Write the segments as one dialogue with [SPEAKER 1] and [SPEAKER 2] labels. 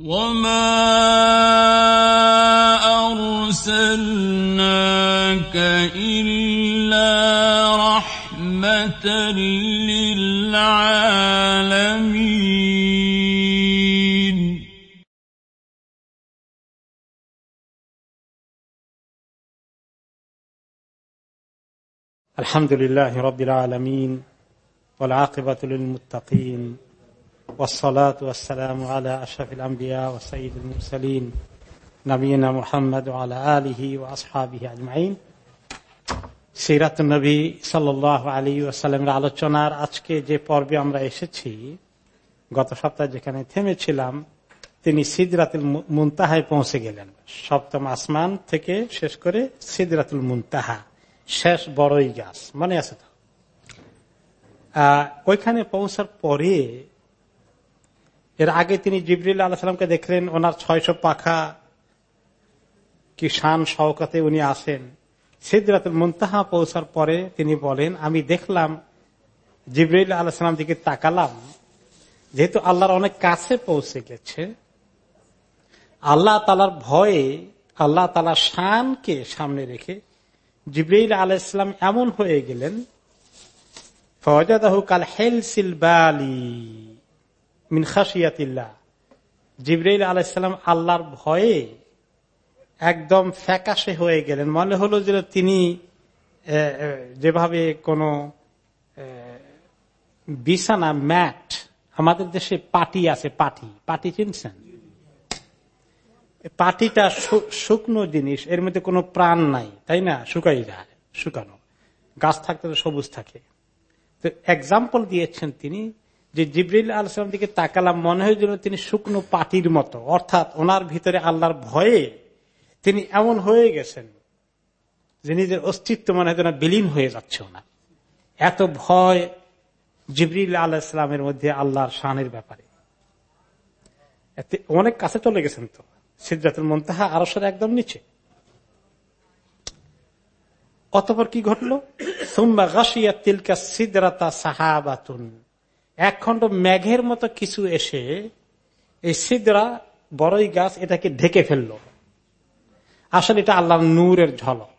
[SPEAKER 1] وما أرسلناك إلا رحمة للعالمين
[SPEAKER 2] الحمد لله رب العالمين والعاقبة للمتقين والصلاة والسلام على أشرف الأنبياء وسيد المرسلين نبينا محمد وعلى آله وأصحابه أجمعين সিরাত নবী সাল আলী ওয়াসাল্লামের আলোচনার আজকে যে পর্বে আমরা এসেছি গত সপ্তাহে যেখানে থেমেছিলাম তিনি সিদরাতুল মুনতাহায় পৌঁছে গেলেন সপ্তম আসমান থেকে শেষ করে সিদরাতুল মুনতাহা শেষ বড়ই গাছ মনে আছে তো ওইখানে পৌঁছার পরে এর আগে তিনি জিবরিল আল্লাহ সাল্লামকে দেখলেন, ওনার ছয়শো পাখা কি শান শওকতে উনি আসেন। সিদ্ধাতুল মুনতাহা পৌঁছার পরে তিনি বলেন, আমি দেখলাম জিবরিল আল্লাহ সাল্লাম দিকে তাকালাম। যেহেতু আল্লাহর অনেক কাছে পৌঁছে গেছে, আল্লাহ তালার ভয়ে, আল্লাহ তালা শানকে সামনে রেখে জিবরিল আলাহ এমন হয়ে গেলেন ফজাদাহু কাল হেলসিল সিলবালি মিন খাসিয়াতিল্লাহ জিবরাইল আলাইসাল্লাম আল্লাহর ভয়ে একদম ফ্যাকাশে হয়ে গেলেন। মনে হলো যে তিনি যেভাবে কোন বিছানা, ম্যাট আমাদের দেশে পাটি আছে, পাটি। পাটি চিনছেন? পাটিটা শুকনো জিনিস, এর মধ্যে কোনো প্রাণ নাই, তাই না? শুকাই যায়, শুকানো। গাছ থাকতে তো সবুজ থাকে। তো এক্সাম্পল দিয়েছেন তিনি যে জিবরিল আলসালাম দিকে তাকালাম, মনে হয় যেন তিনি শুকনো পাটির মতো। অর্থাৎ ওনার ভিতরে আল্লাহর ভয়ে তিনি এমন হয়ে গেছেন যে নিজের অস্তিত্ব মনে হয় বিলীন হয়ে যাচ্ছে ওনার। এত ভয় জিবরিল আল্লাহ ইসলামের মধ্যে আল্লাহর শানের ব্যাপারে। অনেক কাছে চলে গেছেন তো। সিদ্ধাতুল মন্তাহা আরসের একদম নিচে। অতপর কি ঘটলো? সুম্বা গাছিয়া তিলকা সিদ্রাতা সাহাবাতুন। এক খন্ড মেঘের মতো কিছু এসে এই সিদ্রা বড়ই গাছ এটাকে ঢেকে ফেলল। আসলে এটা আল্লাহ নূরের ঝলক।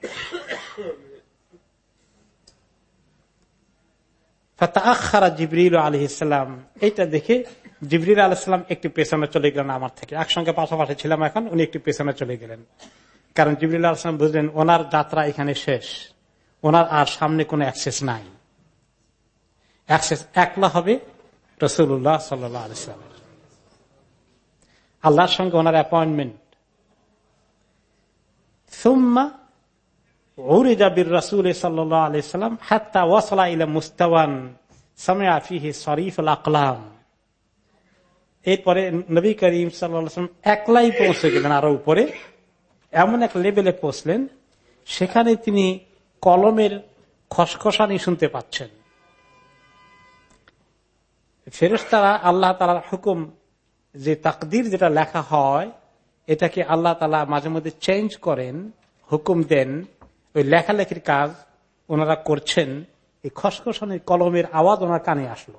[SPEAKER 2] জিবরিল আলহ ইসলাম এইটা দেখে জিবরিল আলহাম একটু পেছনে চলে গেলেন আমার থেকে। একসঙ্গে পাশাপাশি ছিলাম এখন, উনি একটু পেছনে চলে গেলেন। কারণ জিবরিল আলহাম বুঝলেন, ওনার যাত্রা এখানে শেষ। ওনার আর সামনে কোনো অ্যাক্সেস নাই। একলা হবে রসুল্লাহ সাল্লামের আল্লাহর সঙ্গে ওনার অ্যাপয়েন্টমেন্ট সুম্মা উরিজাবির রসুল সাল্লাহ আলাইসাল্লাম হাত্তা ওয়াসলা ইলা মুস্তাওয়ান সামিয়া ফিহি শরীফুল আকলাম। এরপরে নবী করিম সাল্লাম একলাই পৌঁছে গেলেন আরও উপরে। এমন এক লেভেলে পৌঁছলেন, সেখানে তিনি কলমের খসখসানি শুনতে পাচ্ছেন। ফেরেস্তারা আল্লাহ তালার হুকুম, যে তাকদির যেটা লেখা হয়, এটাকে আল্লাহ তালা মাঝে মধ্যে চেঞ্জ করেন, হুকুম দেন, ওই লেখালেখির কাজ ওনারা করছেন, এই খসখসানির কলমের আওয়াজ ওনার কানে আসলো।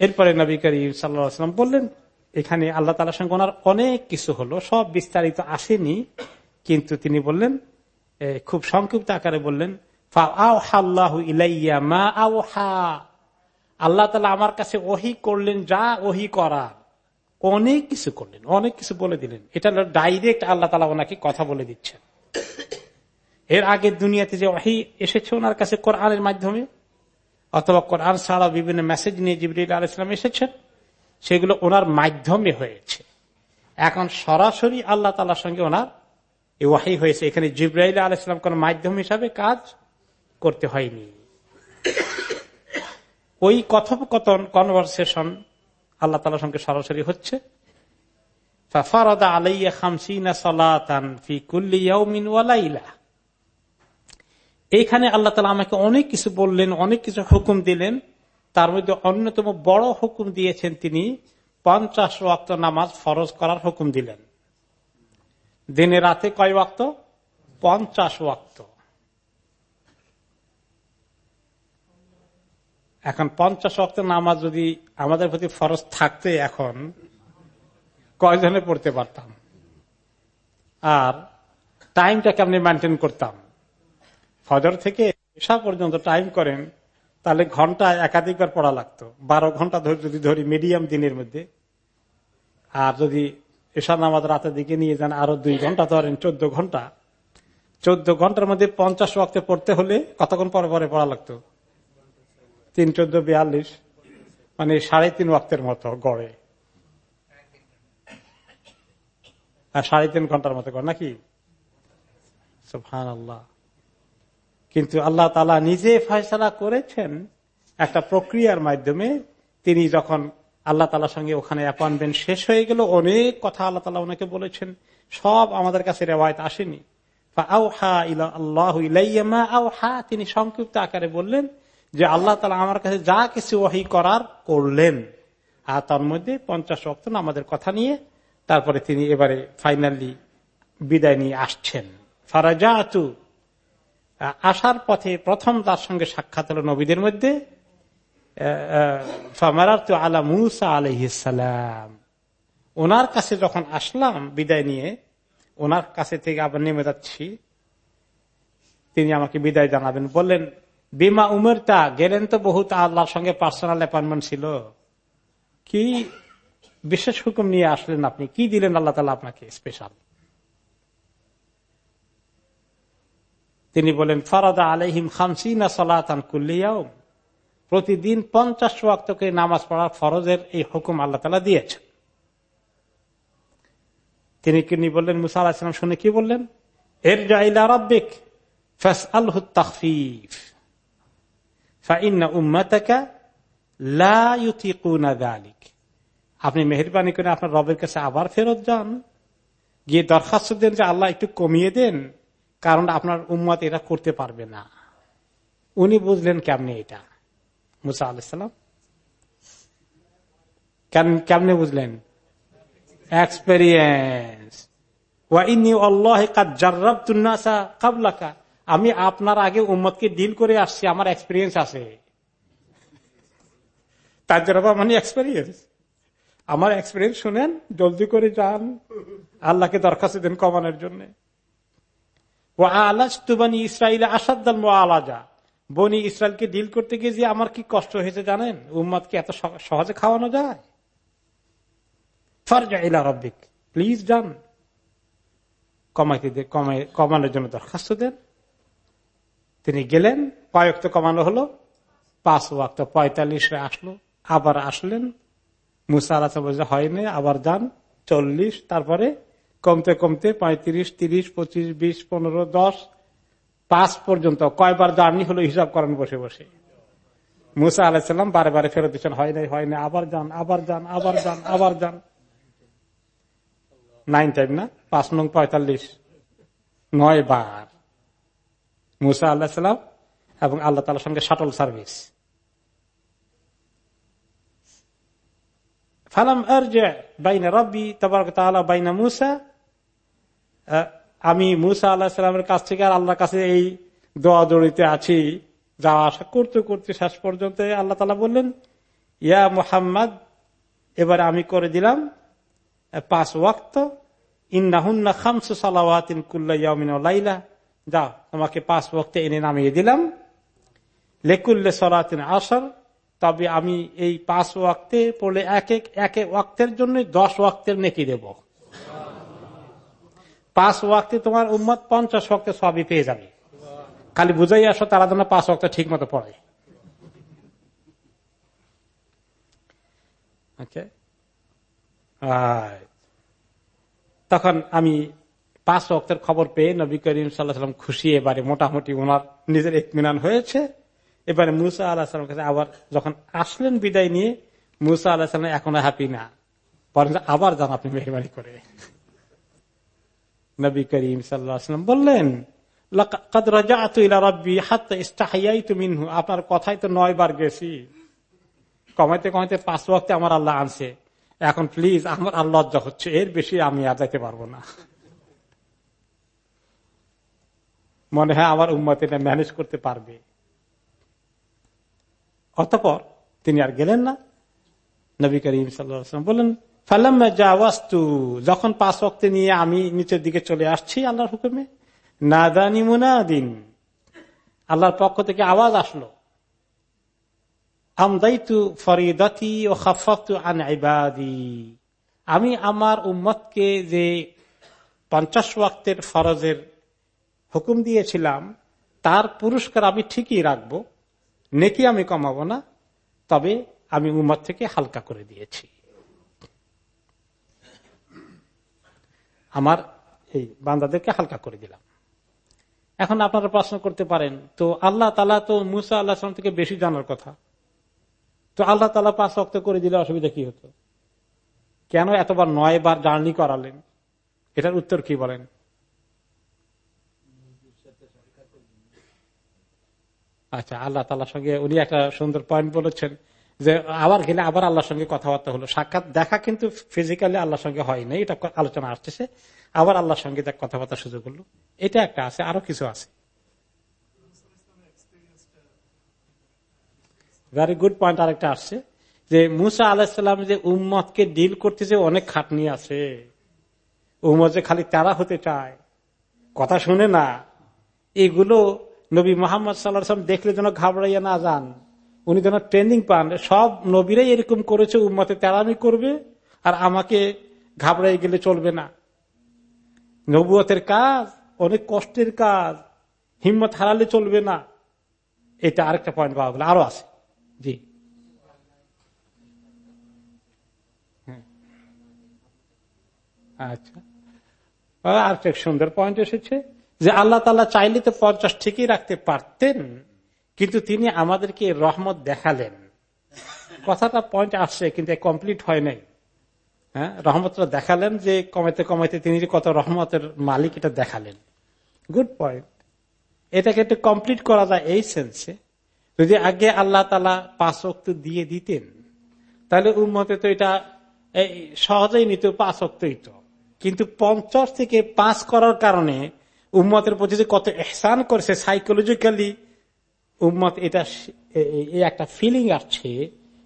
[SPEAKER 2] এরপরে নবী করিম সাল্লাম বললেন, এখানে আল্লাহ তালার সঙ্গে ওনার অনেক কিছু হলো, সব বিস্তারিত আসেনি, কিন্তু তিনি বললেন খুব সংক্ষিপ্ত আকারে বললেন ইলাইয়া মা আল্লাহ তালা আমার কাছে ওহি করলেন, যা ওহি করা অনেক কিছু করলেন, অনেক কিছু বলে দিলেন। এটা ডাইরেক্ট আল্লাহ তালা ওনাকে কথা বলে দিচ্ছেন। এর আগে দুনিয়াতে যে ওহি এসেছে ওনার কাছে কোরআনের মাধ্যমে, অথবা কোরআন ছাড়া বিভিন্ন মেসেজ নিয়ে জিবরিল আল ইসলাম এসেছেন, সেগুলো ওনার মাধ্যমে হয়েছে। এখন সরাসরি আল্লাহ তালার সঙ্গে ওনার ওয়াহি হয়েছে। এখানে জিব্রাইল আল ইসলাম কোন মাধ্যম হিসাবে কাজ করতে হয়নি। ওই কথোপকথন কনভারসেশন আল্লাহ তালার সঙ্গে সরাসরি হচ্ছে। এইখানে আল্লাহ তালা আমাকে অনেক কিছু বললেন, অনেক কিছু হুকুম দিলেন। তার মধ্যে অন্যতম বড় হুকুম দিয়েছেন তিনি, পঞ্চাশ ওয়াক্ত নামাজ ফরজ করার হুকুম দিলেন। দিনে রাতে কয় ওয়াক্ত? পঞ্চাশ ওয়াক্ত। এখন পঞ্চাশ অক্ট নামাজ যদি আমাদের প্রতি ফরজ থাকতে এখন, কয়জনে পড়তে পারতাম? আর টাইমটা কেমনি মেনটেন করতাম? ফজর থেকে এসা পর্যন্ত টাইম করেন, তাহলে ঘণ্টা একাধিকবার পড়া লাগতো। বারো ঘণ্টা ধরে যদি ধরি মিডিয়াম দিনের মধ্যে, আর যদি এসা নামাজ রাতের দিকে নিয়ে যান, আরও দুই ঘণ্টা ধরেন, চোদ্দ ঘণ্টা। চোদ্দ ঘণ্টার মধ্যে পঞ্চাশ ওয়াক্তে পড়তে হলে কতক্ষণ পরে পরে পড়া লাগতো? তিন চোদ্দ বিয়াল্লিশ মানে সাড়ে তিন ওয়াক্তের মতো গড়ে। সাড়ে তিন ঘণ্টার মতো গড়, নাকি? আল্লাহ কিন্তু আল্লাহ তালা নিজে ফয়সলা করেছেন একটা প্রক্রিয়ার মাধ্যমে। তিনি যখন আল্লাহ তালার সঙ্গে ওখানে অ্যাপয়েন্টমেন্ট শেষ হয়ে গেল, অনেক কথা আল্লাহ তালা ওনাকে বলেছেন। সব আমাদের কাছে রেওয়ায়ত আসেনি। আল্লাহ তিনি সংক্ষিপ্ত আকারে বললেন যে আল্লাহ তালা আমার কাছে যা কিছু ওয়াহি করার করলেন। আর তার মধ্যে পঞ্চাশ অক্ত আমাদের কথা নিয়ে তারপরে তিনি এবারে ফাইনালি বিদায় নিয়ে আসছেন। ফারাজা আতু আসার পথে প্রথম তার সঙ্গে সাক্ষাৎ হল নবীদের মধ্যে। আলা মুসা আলহিসাম ওনার কাছে যখন আসলাম বিদায় নিয়ে, ওনার কাছে থেকে আবার নেমে যাচ্ছি। তিনি আমাকে বিদায় জানাবেন, বললেন বিমা উমের তা গেলেন তো বহুত আল্লাহর সঙ্গে পার্সোনাল অ্যাপয়েন্টমেন্ট ছিল। কি বিশেষ হুকুম নিয়ে আসলেন আপনি? কি দিলেন আল্লাহ তালা আপনাকে স্পেশাল তিনি বলেন, ফরাদা আলহিম খামসিনা সালাতান কুল্লিয়াও প্রতিদিন পঞ্চাশ ওয়াক্তকে নামাজ পড়ার ফরজের এই হুকুম আল্লাহ তালা দিয়েছেন। তিনি কিনি বললেন, মুসা আলাহিসাম শুনে কি বললেন? এর জাইলা রব্বিক ফেস আলহ তফিফ আপনি মেহরবানি করে আপনার রবের কাছে আবার ফেরত যান। গিয়ে দরখাস্ত দেন যে আল্লাহ একটু কমিয়ে দেন, কারণ আপনার উম্মত এটা করতে পারবে না। উনি বুঝলেন কেমনে এটা? মুসা আলাইসালাম কেমনে বুঝলেন? এক্সপেরিয়েন্স আমি আপনার আগে উম্মতকে ডিল করে আসছি, আমার এক্সপিরিয়েন্স আছে। তার জন্য মানে এক্সপিরিয়েন্স আমার এক্সপিরিয়েন্স শুনেন, জলদি করে যান। আল্লাহকে দরখাস্ত দেন কমানোর জন্য। ও আলাজ তুবানি ইসরায়েল আসাদ্দাল আলাজা। বনি ইসরায়েলকে ডিল করতে গিয়ে যে আমার কি কষ্ট হয়েছে জানেন? উম্মদকে এত সহজে খাওয়ানো যায়? ফারজা ইলা রব্বিক। প্লিজ যান। কমাইতে কমানোর জন্য দরখাস্ত দেন। তিনি গেলেন কয়েকটা কমানো হলো, পাঁচ ওয়াক্ত পঁয়তাল্লিশে আসলো, আবার আসলেন। মুসা হয়নি আবার যান, চল্লিশ, তারপরে কমতে কমতে পঁয়ত্রিশ, তিরিশ, পঁচিশ, বিশ, পনেরো, দশ, পাঁচ পর্যন্ত কয়বার জার্নি হলো হিসাব করেন বসে বসে। মুসা আলাহিসাল্লাম বারে বারে ফেরত দিচ্ছেন, হয় নাই হয় না, আবার যান আবার যান আবার যান আবার যান। নাইন টাইম না, পাঁচ নং পঁয়তাল্লিশ নয় বার মুসা আল্লাহ সাল্লাম এবং আল্লাহ তালার সঙ্গে শাটল সার্ভিস। ফালাম বাইনা রব্বি, তবরক বাইনা মুসা। আমি মুসা আল্লাহ সাল্লামের কাছ থেকে আর আল্লাহর কাছে এই দোয়া দড়িতে আছি, যা আশা করতে করতে শেষ পর্যন্ত আল্লাহ তালা বললেন, ইয়া মুহাম্মদ, এবারে আমি করে দিলাম, পাঁচ ওয়াক্ত, ইন্নাহুন্না খামসু সালাওয়াতিন কুল্লা ইয়ামিন লাইলা যা, তোমাকে পাঁচ ওয়াক্তে এনে নামিয়ে দিলাম। লেকুল্লে সলাতিন আসর তবে আমি এই পাঁচ ওয়াক্তে পড়লে এক এক এক ওয়াক্তের জন্য দশ ওয়াক্তের নেকি দেব। পাঁচ ওয়াক্তে তোমার উম্মত পঞ্চাশ ওয়াক্তে সবই পেয়ে যাবে। খালি বুঝাই আসো, তারা যেন পাঁচ ওয়াক্ত ঠিক মতো পড়ে তখন আমি পাঁচ ওয়াক্তের খবর পেয়ে নবী করিম সাল্লাহাম খুশি, এবারে মোটামুটি ওনার নিজের একমিনান হয়েছে। এবারে মুসা আল্লাহ কাছে আবার যখন আসলেন বিদায় নিয়ে, মুসা আল্লাহ সালাম এখনও হ্যাপি না। বরং আবার যান আপনি মেহরবানি করে। নবী করিম সাল্লাম বললেন আপনার কথাই তো নয় বার গেছি। কমাইতে কমাইতে পাঁচ ওয়াক্তে আমার আল্লাহ আনছে। এখন প্লিজ আমার লজ্জা হচ্ছে। এর বেশি আমি আর যাইতে পারব না। মনে হয় আমার উম্মত এটা ম্যানেজ করতে পারবে। অতপর তিনি আর গেলেন না। নবী করিম সাল্লাম বললেন ফাল্লাম যাওয়াস্তু যখন পাঁচ অক্তে নিয়ে আমি নিচের দিকে চলে আসছি আল্লাহর হুকুমে, নাদানি মুনাদিন আল্লাহর পক্ষ থেকে আওয়াজ আসলো। আমদাইতু আন আমি আমার উম্মতকে যে পঞ্চাশ ওয়াক্তের ফরজের হুকুম দিয়েছিলাম, তার পুরস্কার আমি ঠিকই রাখব, নেকি আমি কমাবো না, তবে আমি উম্মত থেকে হালকা করে দিয়েছি। আমার এই বান্দাদেরকে হালকা করে দিলাম। এখন আপনারা প্রশ্ন করতে পারেন, তো আল্লাহ তালা তো মুসা আল্লাহ থেকে বেশি জানার কথা। তো আল্লাহ তালা পাঁচ রক্ত করে দিলে অসুবিধা কি হতো? কেন এতবার নয় বার জার্নি করালেন? এটার উত্তর কি বলেন? আচ্ছা আল্লাহ তালার সঙ্গে উনি একটা সুন্দর পয়েন্ট বলেছেন যে আবার গেলে আবার আল্লাহর সঙ্গে কথাবার্তা হলো। সাক্ষাৎ দেখা কিন্তু ফিজিক্যালি আল্লাহর সঙ্গে হয় নাই, এটা আলোচনা আসতেছে। আবার আল্লাহর সঙ্গে দেখ কথাবার্তা সুযোগ হলো এটা একটা আছে, আরও কিছু আছে। ভেরি গুড পয়েন্ট আরেকটা আসছে, যে মুসা আলাহিসাল্লাম যে উম্মতকে ডিল করতেছে, অনেক খাটনি আছে। উম্মত যে খালি তারা হতে চায়, কথা শুনে না। এগুলো নবী মোহাম্মদ সাল্লাম দেখলে যেন ঘাবড়াইয়া না যান। উনি যেন ট্রেনিং পান। সব নবীরাই এরকম করেছে, উম্মতে তেরামি করবে আর আমাকে ঘাবড়াই গেলে চলবে না। নবুয়তের কাজ, অনেক কষ্টের কাজ, হিম্মত হারালে চলবে না। এটা আরেকটা পয়েন্ট পাওয়া গেল। আরও আছে। জি। আচ্ছা। আর সুন্দর পয়েন্ট এসেছে। যে আল্লাহ তালা চাইলে তো পঞ্চাশ ঠিকই রাখতে পারতেন, কিন্তু তিনি আমাদেরকে রহমত দেখালেন। কথাটা পয়েন্ট আসছে, কিন্তু কমপ্লিট হয় নাই। হ্যাঁ রহমতটা দেখালেন যে কমাইতে কমাইতে তিনি কত রহমতের মালিক এটা দেখালেন। গুড পয়েন্ট এটাকে একটু কমপ্লিট করা যায় এই সেন্সে যদি আগে আল্লাহ তালা পাঁচ অক্ত দিয়ে দিতেন, তাহলে উন্মতে তো এটা সহজেই নিত পাঁচ অক্তই তো। কিন্তু পঞ্চাশ থেকে পাঁচ করার কারণে উম্মতের প্রতি যে কত এহসান করেছে সাইকোলজিক্যালি উম্মত এটা একটা ফিলিং আসছে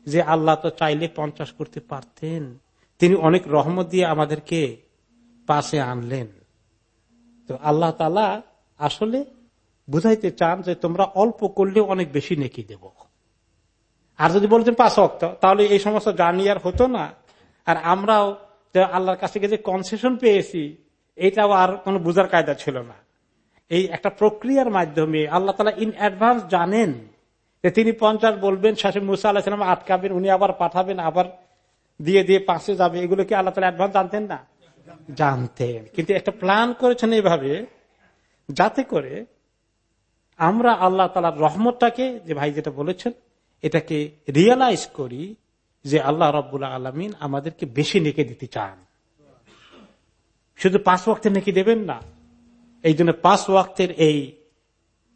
[SPEAKER 2] যে আল্লাহ তো চাইলে পঞ্চাশ করতে পারতেন। তিনি অনেক রহমত দিয়ে আমাদেরকে পাশে আনলেন। তো আল্লাহ তালা আসলে বুঝাইতে চান যে তোমরা অল্প করলেও অনেক বেশি নেকি দেব। আর যদি বলছেন পাঁচ অক্ত তাহলে এই সমস্ত জার্নি আর হতো না। আর আমরাও আল্লাহর কাছে যে কনসেশন পেয়েছি এটাও আর কোন বুঝার কায়দা ছিল না। এই একটা প্রক্রিয়ার মাধ্যমে আল্লাহ তালা ইন অ্যাডভান্স জানেন যে তিনি পঞ্চাশ বলবেন শাসী মুসা আল্লাহ সালাম আটকাবেন, উনি আবার পাঠাবেন, আবার দিয়ে দিয়ে পাশে যাবে। এগুলো কি আল্লাহ তালা অ্যাডভান্স জানতেন না? জানতেন। কিন্তু একটা প্ল্যান করেছেন এইভাবে, যাতে করে আমরা আল্লাহ তালার রহমতটাকে, যে ভাই যেটা বলেছেন, এটাকে রিয়েলাইজ করি যে আল্লাহ রব্বুল্লাহ আলমিন আমাদেরকে বেশি নেকে দিতে চান। শুধু পাঁচ ওয়াক্তের নাকি দেবেন না, এই জন্য পাঁচ ওয়াক্তের এই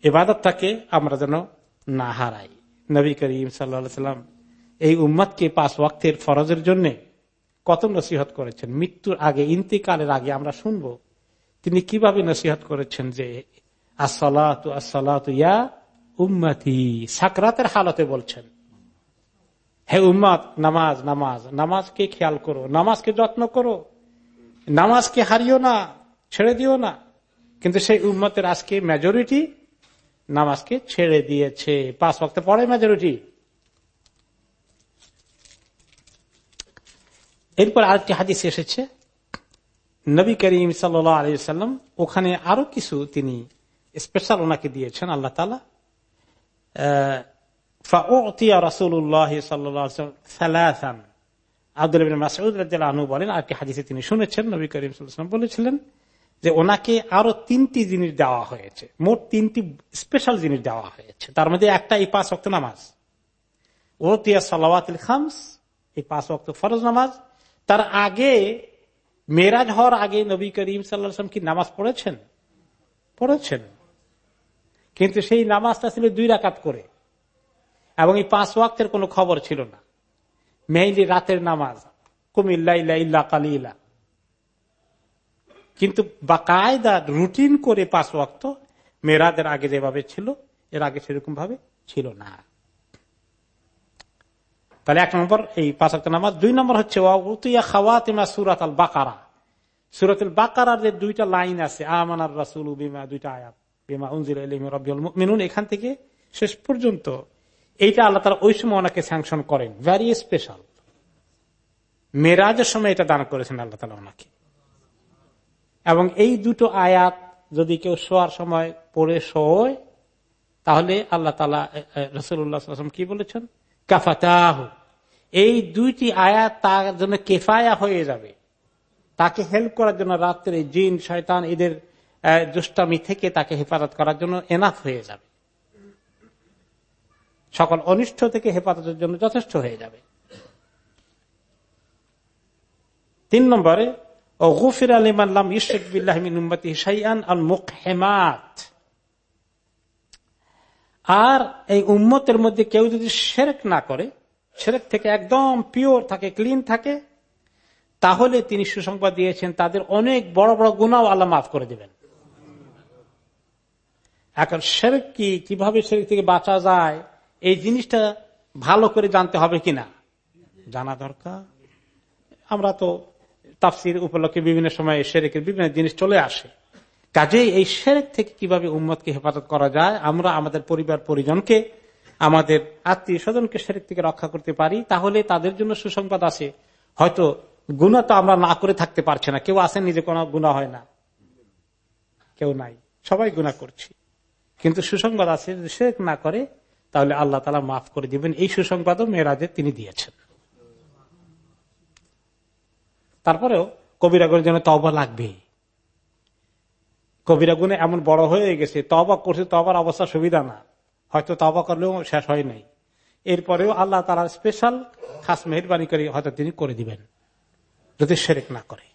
[SPEAKER 2] এবাদতটাকে আমরা যেন না হারাই। নবী করিম সাল্লাম এই উম্মতকে পাঁচ ওয়াক্তের ফরজের জন্য কত নসিহত করেছেন? মৃত্যুর আগে, ইন্তিকালের আগে আমরা শুনব, তিনি কীভাবে নসিহত করেছেন যে আসলাত আসলাত ইয়া উম্মতি। সাকরাতের হালতে বলছেন, হে উম্মাদ নামাজ নামাজ, নামাজকে খেয়াল করো, নামাজকে যত্ন করো। নামাজকে হারিও না, ছেড়ে দিও না। কিন্তু সেই উম্মতের আজকে মেজরিটি নামাজকে ছেড়ে দিয়েছে। পাঁচ বক্ত পরে মেজরিটি এরপর আরেকটি হাদিস এসেছে। নবী করিম সাল্লাম ওখানে আরও কিছু তিনি স্পেশাল ওনাকে দিয়েছেন, আল্লাহ তালা আব্দুল বলেন, আর কি হাদিসে তিনি শুনেছেন, নবী করিম বলেছিলেন যে ওনাকে আরও তিনটি জিনিস দেওয়া হয়েছে। মোট তিনটি স্পেশাল জিনিস দেওয়া হয়েছে। তার মধ্যে একটা, এই পাঁচ অক্ট নামাজ। ও তিয়া সালাওয়াতিল খামস, এই পাঁচ অক্ট ফরজ নামাজ। তার আগে, মেরাজ হওয়ার আগে নবী করিম সাল্লাম কি নামাজ পড়েছেন? পড়েছেন। কিন্তু সেই নামাজটা ছিল দুই রাকাত করে। এবং এই পাঁচ ওয়াক্তের কোনো খবর ছিল না। মেইলি রাতের নামাজ। কুমিল্লা কালিলা। কিন্তু বাকায়দা রুটিন করে পাঁচ ওয়াক্ত মেয়েরাদের আগে যেভাবে ছিল, এর আগে সেরকম ভাবে ছিল না। তাহলে এক নম্বর, এই পাঁচাত্ত নামাজ। দুই নম্বর হচ্ছে খাওয়াতিমা বাকারা সুরাতুল বাকারার যে দুইটা লাইন আছে, আমানার রাসুল বিমা, দুইটা আয়াত। বিমা উনজিল মিনুন এখান থেকে শেষ পর্যন্ত এইটা আল্লাহ তারা ওই সময় ওনাকে স্যাংশন করেন। ভ্যারি স্পেশাল মেরাজের সময় এটা দান করেছেন আল্লাহ তালা ওনাকে। এবং এই দুটো আয়াত যদি কেউ শোয়ার সময় পড়ে শোয়, তাহলে আল্লাহ তালা রসুল্লাহাম কি বলেছেন? কাফাতাহ। এই দুইটি আয়াত তার জন্য কেফায়া হয়ে যাবে। তাকে হেল্প করার জন্য রাত্রে জিন, শয়তান, এদের দুষ্টামি থেকে তাকে হেফাজত করার জন্য এনাফ হয়ে যাবে। সকল অনিষ্ট থেকে হেফাজতের জন্য যথেষ্ট হয়ে যাবে। তিন নম্বরে, ও গুফির আলিমাল্লাম ইশেক বিল্লাহমিনুম্মতি সাইয়ান আল মুখ হেমাত আর এই উম্মতের মধ্যে কেউ যদি সেরেক না করে সেরেক থেকে একদম পিওর থাকে, ক্লিন থাকে, তাহলে তিনি সুসংবাদ দিয়েছেন, তাদের অনেক বড় বড় গুণাও আল্লাহ মাফ করে দিবেন। এখন সেরেক কি? কীভাবে সেরেক থেকে বাঁচা যায়? এই জিনিসটা ভালো করে জানতে হবে কিনা? জানা দরকার। আমরা তো তাফসির উপলক্ষে বিভিন্ন সময় সেরেকের বিভিন্ন জিনিস চলে আসে। কাজেই এই সেরেক থেকে কীভাবে উম্মতকে হেফাজত করা যায়, আমরা আমাদের পরিবার পরিজনকে, আমাদের আত্মীয় স্বজনকে সেরেক থেকে রক্ষা করতে পারি, তাহলে তাদের জন্য সুসংবাদ আছে। হয়তো গুণা তো আমরা না করে থাকতে পারছি না। কেউ আসেন নিজে কোনো গুণা হয় না। কেউ নাই। সবাই গুণা করছি। কিন্তু সুসংবাদ আছে সেরেক না করে তাহলে আল্লাহ তালা মাফ করে দিবেন। এই সুসংবাদও মেয়েরাজে তিনি দিয়েছেন। তারপরেও কবিরা গুণের জন্য তবা লাগবে কবিরা গুণে এমন বড় হয়ে গেছে তবা করছে তবার অবস্থা সুবিধা না। হয়তো তবা করলেও শেষ হয় নাই। এরপরেও আল্লাহ তারা স্পেশাল খাস মেহরবানি করে হয়তো তিনি করে দিবেন, যদি সেরেক না করে।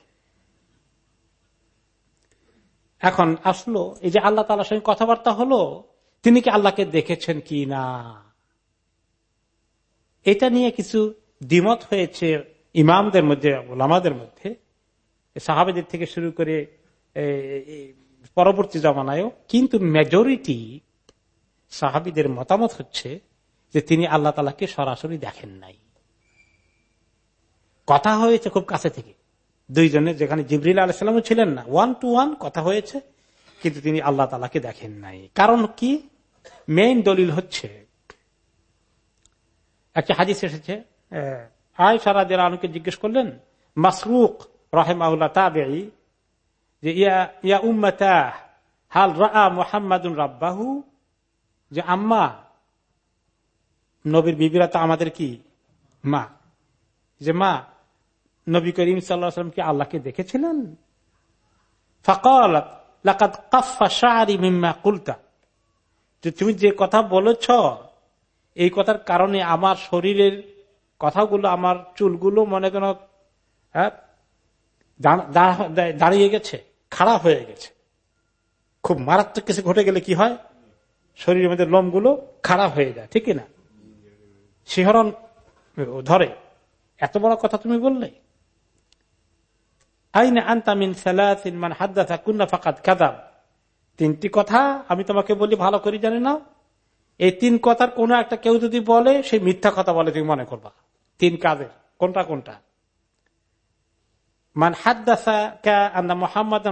[SPEAKER 2] এখন আসলো এই যে আল্লাহ তালার সঙ্গে কথাবার্তা হলো তিনি কি আল্লাহকে দেখেছেন কি না? এটা নিয়ে কিছু দ্বিমত হয়েছে ইমামদের মধ্যে, ওলামাদের মধ্যে। সাহাবেদের থেকে শুরু করে পরবর্তী জমানায়ও কিন্তু মেজরিটি সাহাবিদের মতামত হচ্ছে যে তিনি আল্লাহ তালাকে সরাসরি দেখেন নাই। কথা হয়েছে খুব কাছে থেকে। দুইজনের যেখানে জিবরিল আলাইসালামও ছিলেন না ওয়ান টু ওয়ান কথা হয়েছে, কিন্তু তিনি আল্লাহ তালাকে দেখেন নাই। কারণ কি? মেইন দলিল হচ্ছে, একটা হাদিস এসেছে আয় সারা যারা আনুকে জিজ্ঞেস করলেন, মাসরুক রহেমাউল্লাহ তাবেই যে ইয়া ইয়া হাল রা মোহাম্মদুন রাব্বাহু? যে আম্মা, নবীর বিবিরা তো আমাদের কি? মা। যে মা, নবী করিম সাল্লাম কি আল্লাহকে দেখেছিলেন? ফকল কুলতা। যে তুমি যে কথা বলেছ, এই কথার কারণে আমার শরীরের কথাগুলো, আমার চুলগুলো মনে কেন দাঁড়িয়ে গেছে, খারাপ হয়ে গেছে। খুব মারাত্মক কিছু ঘটে গেলে কি হয়? শরীরের মধ্যে লোমগুলো খারাপ হয়ে যায়, ঠিক না? শিহরণ ধরে। এত বড় কথা তুমি বললে। আইনে আন্তামিন সালাসিন হাদ্দাথা কুন্না ফাকাত কাদাম তিনটি কথা আমি তোমাকে বলি, ভালো করে জানি না এই তিন কথার কোন একটা কেউ যদি বলে সেই মিথ্যা কথা বলে, তুমি মনে করবা। তিন কাজের, কোনটা কোনটা? মান হাদ্দাসা মোহাম্মদ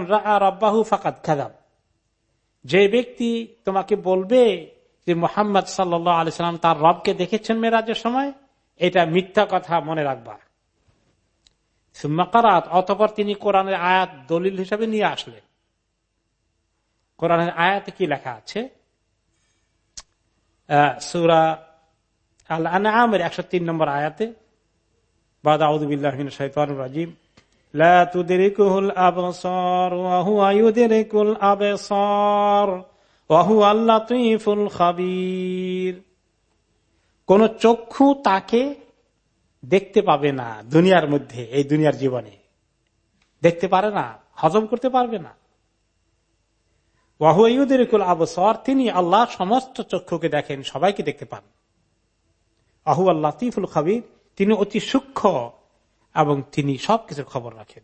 [SPEAKER 2] রব্বাহু ফাকাত খাদাম যে ব্যক্তি তোমাকে বলবে যে মোহাম্মদ সাল্লাহ আলিয়াল্লাম তার রবকে দেখেছেন মেরাজের সময়, এটা মিথ্যা কথা মনে রাখবা। সুম্মাকারাত অতপর তিনি কোরআনের আয়াত দলিল হিসাবে নিয়ে আসলেন কোরআনের আয়াতে কি লেখা আছে? সুরা আল আনামের একশো তিন নম্বর আয়াতে। বাদাউদ্দিন শৈতান রাজিম। কোন চক্ষু তাকে দেখতে পাবে না দুনিয়ার মধ্যে, এই দুনিয়ার জীবনে। দেখতে পারে না, হজম করতে পারবে না। ওয়াহুদ্দিকুল আবসর, তিনি আল্লাহ সমস্ত চক্ষুকে দেখেন, সবাইকে দেখতে পান। আহু আল্লাহ তিফুল খাবির, তিনি অতি সূক্ষ্ম এবং তিনি সবকিছুর খবর রাখেন।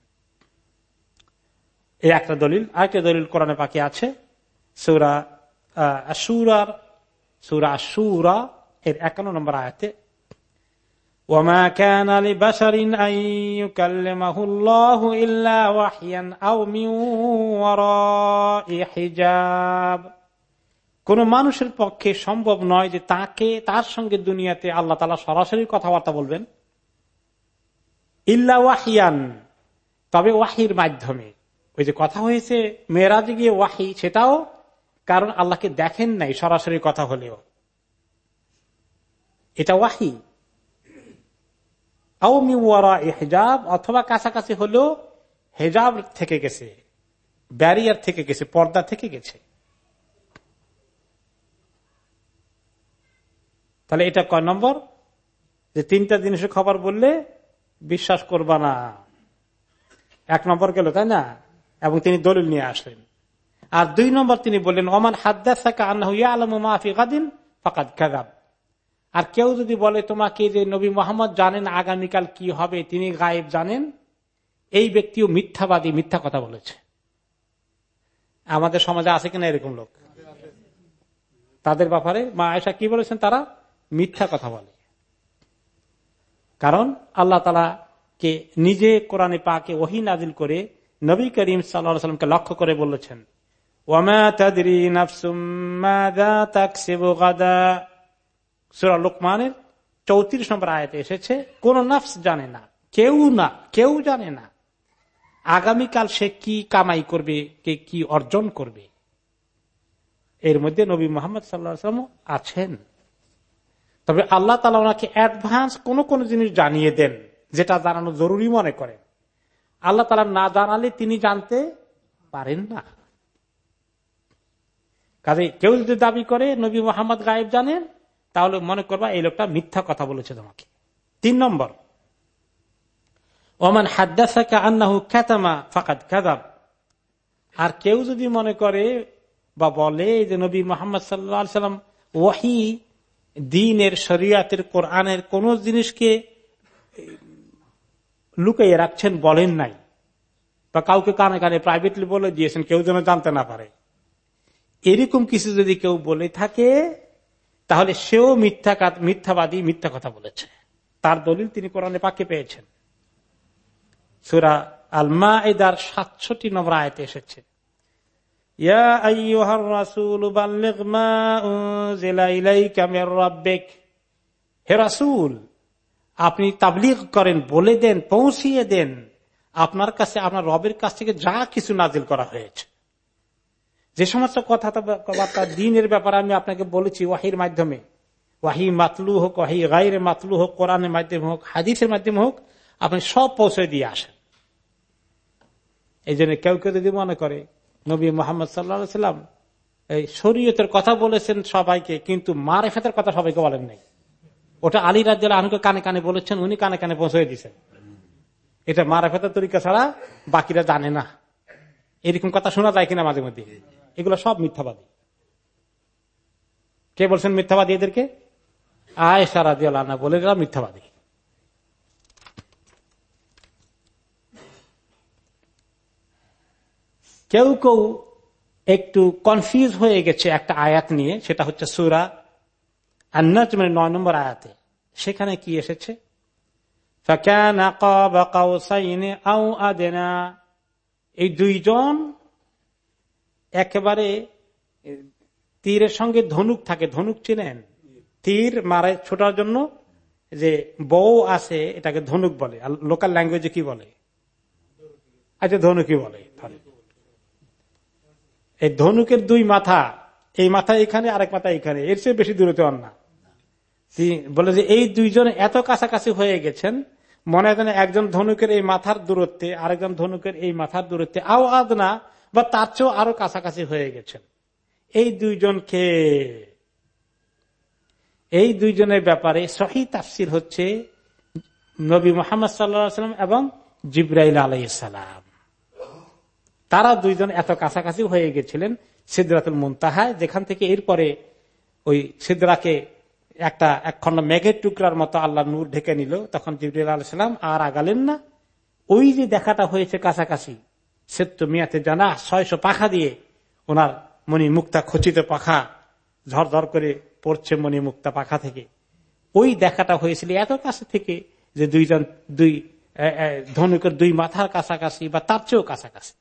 [SPEAKER 2] এই একটা দলিল, আরেকটা দলিল কোরআনে পাখি আছে, সৌরা সুরার সৌরা সুরা এর একান্ন নম্বর আয়াতে وما كان لبشر أن يكلمه الله إلا وحيا أو من وراء حجاب কোন মানুষের পক্ষে সম্ভব নয় যে তাকে তার সঙ্গে দুনিয়াতে আল্লাহ তালা সরাসরি কথাবার্তা বলবেন ইল্লা ওয়াহিয়ান তবে ওয়াহির মাধ্যমে ওই যে কথা হয়েছে মেয়েরাজে গিয়ে ওয়াহি সেটাও কারণ আল্লাহকে দেখেন নাই সরাসরি কথা হলেও এটা ওয়াহি হেজাব, অথবা কাছাকাছি হলেও হেজাব থেকে গেছে, ব্যারিয়ার থেকে গেছে, পর্দা থেকে গেছে। তাহলে এটা কয় নম্বর? যে তিনটা জিনিসের খবর বললে বিশ্বাস করবা না। এক নম্বর গেল, তাই না? এবং তিনি দলিল নিয়ে আসলেন। আর দুই নম্বর তিনি বললেন, ওমান হাদ্দাসাকা আল্লাহ মাহফি গাদিন, ফাকাদ কাদাব আর কেউ যদি বলে তোমাকে যে নবী মোহাম্মদ জানেন আগামীকাল কি হবে, তিনি গায়েব জানেন, এই ব্যক্তিও মিথ্যাবাদী, মিথ্যা কথা বলেছে। আমাদের সমাজে আছে কিনা এরকম লোক? তাদের ব্যাপারে মা আয়সা কি বলেছেন তারা? মিথ্যা কথা বলে। কারণ আল্লাহ তালা কে নিজে কোরআনে পাকে ওহি নাজিল করে নবী করিম সাল্লামকে লক্ষ্য করে বলেছেন ওয়ামা তাদরি নাফসুম সুরা লোকমানের চৌত্রিশ নম্বর আয়তে এসেছে, কোন নফস জানে না, কেউ না, কেউ জানে না আগামীকাল সে কি কামাই করবে, কে কি অর্জন করবে। এর মধ্যে নবী মোহাম্মদ সাল্লাম আছেন। তবে আল্লাহ তালা ওনাকে অ্যাডভান্স কোন কোন জিনিস জানিয়ে দেন, যেটা জানানো জরুরি মনে করেন। আল্লাহ তালা না জানালে তিনি জানতে পারেন না। কাজে কেউ যদি দাবি করে, নবী মোহাম্মদ গায়েব জানেন তাহলে মনে করবা এই লোকটা মিথ্যা কথা বলেছে তোমাকে। তিন নম্বর। ওমান হাদ্দাসাকা আন্নাহু খ্যাতামা ফাকাদ খাদাব আর কেউ যদি মনে করে বা বলে যে নবী মোহাম্মদ সাল্লাম ওয়াহি দিনের শরিয়াতের কোরআনের কোন জিনিসকে লুকাইয়ে রাখছেন বলেন নাই বা কাউকে কানে কানে প্রাইভেটলি বলে দিয়েছেন, কেউ যেন জানতে না পারে। এরকম কিছু যদি কেউ বলে থাকে তাহলে সেও মিথ্যা মিথ্যাবাদী, মিথ্যা কথা বলেছে। তার দলিল তিনি কোরআনে পাকে পেয়েছেন। সুরা আলমা এদার সাতষট্টি নম্বর আয়তে এসেছে। হে রাসুল, আপনি তাবলিগ করেন, বলে দেন, পৌঁছিয়ে দেন। আপনার কাছে, আপনার রবের কাছ থেকে যা কিছু নাজিল করা হয়েছে। যে সমস্ত কথাবার্তা দিনের ব্যাপারে আমি আপনাকে বলেছি ওয়াহির মাধ্যমে, ওয়াহি মাতলু হোক, ওয়াহি গাইরে মাতলু হোক, কোরআনের মাধ্যমে হোক, হাদিসের মাধ্যমে হোক, আপনি সব পৌঁছে দিয়ে আসেন। এই জন্য কেউ কেউ যদি মনে করে, নবী মোহাম্মদ সাল্লাম এই শরীয়তের কথা বলেছেন সবাইকে, কিন্তু মারে ফেতের কথা সবাইকে বলেন নাই। ওটা আলী রাজ্জাল আনকে কানে কানে বলেছেন, উনি কানে কানে পৌঁছে দিয়েছেন। এটা মারা ফেতার তরিকা ছাড়া বাকিরা জানে না। এরকম কথা শোনা যায় কিনা মাঝে মধ্যে? এগুলো সব মিথ্যাবাদী। কে বলছেন মিথ্যাবাদী এদেরকে? আয় সারা দিয়ে বলে গেলাম মিথ্যাবাদী। কেউ কেউ একটু কনফিউজ হয়ে গেছে একটা আয়াত নিয়ে, সেটা হচ্ছে সুরা আন্নাজ মানে নয় নম্বর আয়াতে। সেখানে কি এসেছে? এই দুইজন একেবারে তীরের সঙ্গে ধনুক থাকে, ধনুক চিনেন? তীর মারে, ছোটার জন্য যে বউ আছে, এটাকে ধনুক বলে। আর লোকাল ল্যাঙ্গুয়েজে কি বলে? আচ্ছা ধনুকি বলে এই ধনুকের দুই মাথা, এই মাথা এখানে, আরেক মাথা এখানে। এর চেয়ে বেশি দূরত্ব না। বলে যে এই দুইজন এত কাছাকাছি হয়ে গেছেন, মনে হয় একজন ধনুকের এই মাথার দূরত্বে, আরেকজন ধনুকের এই মাথার দূরত্বে। আও আদনা বা তার চেয়েও আরও কাছাকাছি হয়ে গেছেন। এই দুইজনকে, এই দুইজনের ব্যাপারে সহি তাফসির হচ্ছে নবী মোহাম্মদ সাল্লাম এবং জিব্রাইল আলাইসালাম তারা দুইজন এত কাছাকাছি হয়ে গেছিলেন সিদ্ধাতুল মুনতাহায় যেখান থেকে এরপরে ওই সিদ্ধাকে একটা এক খন্ড মেঘের টুকরার মতো আল্লাহ নূর ঢেকে নিল, তখন জিবরুল আলাইসালাম আর আগালেন না। ওই যে দেখাটা হয়েছে কাছাকাছি সেত্ত মিয়াতে জানা ছয়শো পাখা দিয়ে ওনার মণি মুক্তা খচিত পাখা ঝরঝর করে পড়ছে মণি মুক্তা পাখা থেকে। ওই দেখাটা হয়েছিল এত কাছে থেকে যে দুইজন, দুই ধনুকের দুই মাথার কাছাকাছি বা তার চেয়েও কাছাকাছি।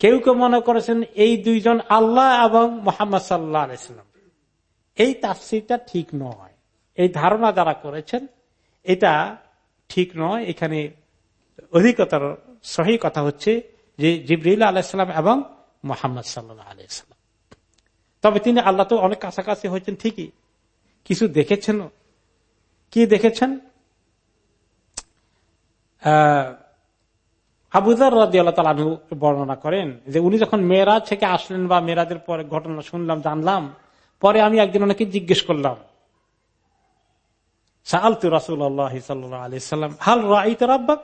[SPEAKER 2] কেউ কেউ মনে করেছেন এই দুইজন আল্লাহ এবং মোহাম্মদ সাল্লাহ আলাইসাল্লাম এই তাফসিরটা ঠিক নয়। এই ধারণা যারা করেছেন, এটা ঠিক নয়। এখানে অধিকতর সহি কথা হচ্ছে যে জিবরিল আলাইসাল্লাম এবং মোহাম্মদ সাল্লাহ আলাইসাল্লাম তবে তিনি আল্লাহ তো অনেক কাছাকাছি হয়েছেন, ঠিকই। কিছু দেখেছেন? কি দেখেছেন? আবুদার রাজি আল্লাহ তালু বর্ণনা করেন যে উনি যখন মেয়েরাজ থেকে আসলেন বা মেয়েরাজের পরে ঘটনা শুনলাম, জানলাম, পরে আমি একদিন ওনাকে জিজ্ঞেস করলাম সালতু রাসুল্লাহ সাল্লাম, হাল রাইত রাব্বাক?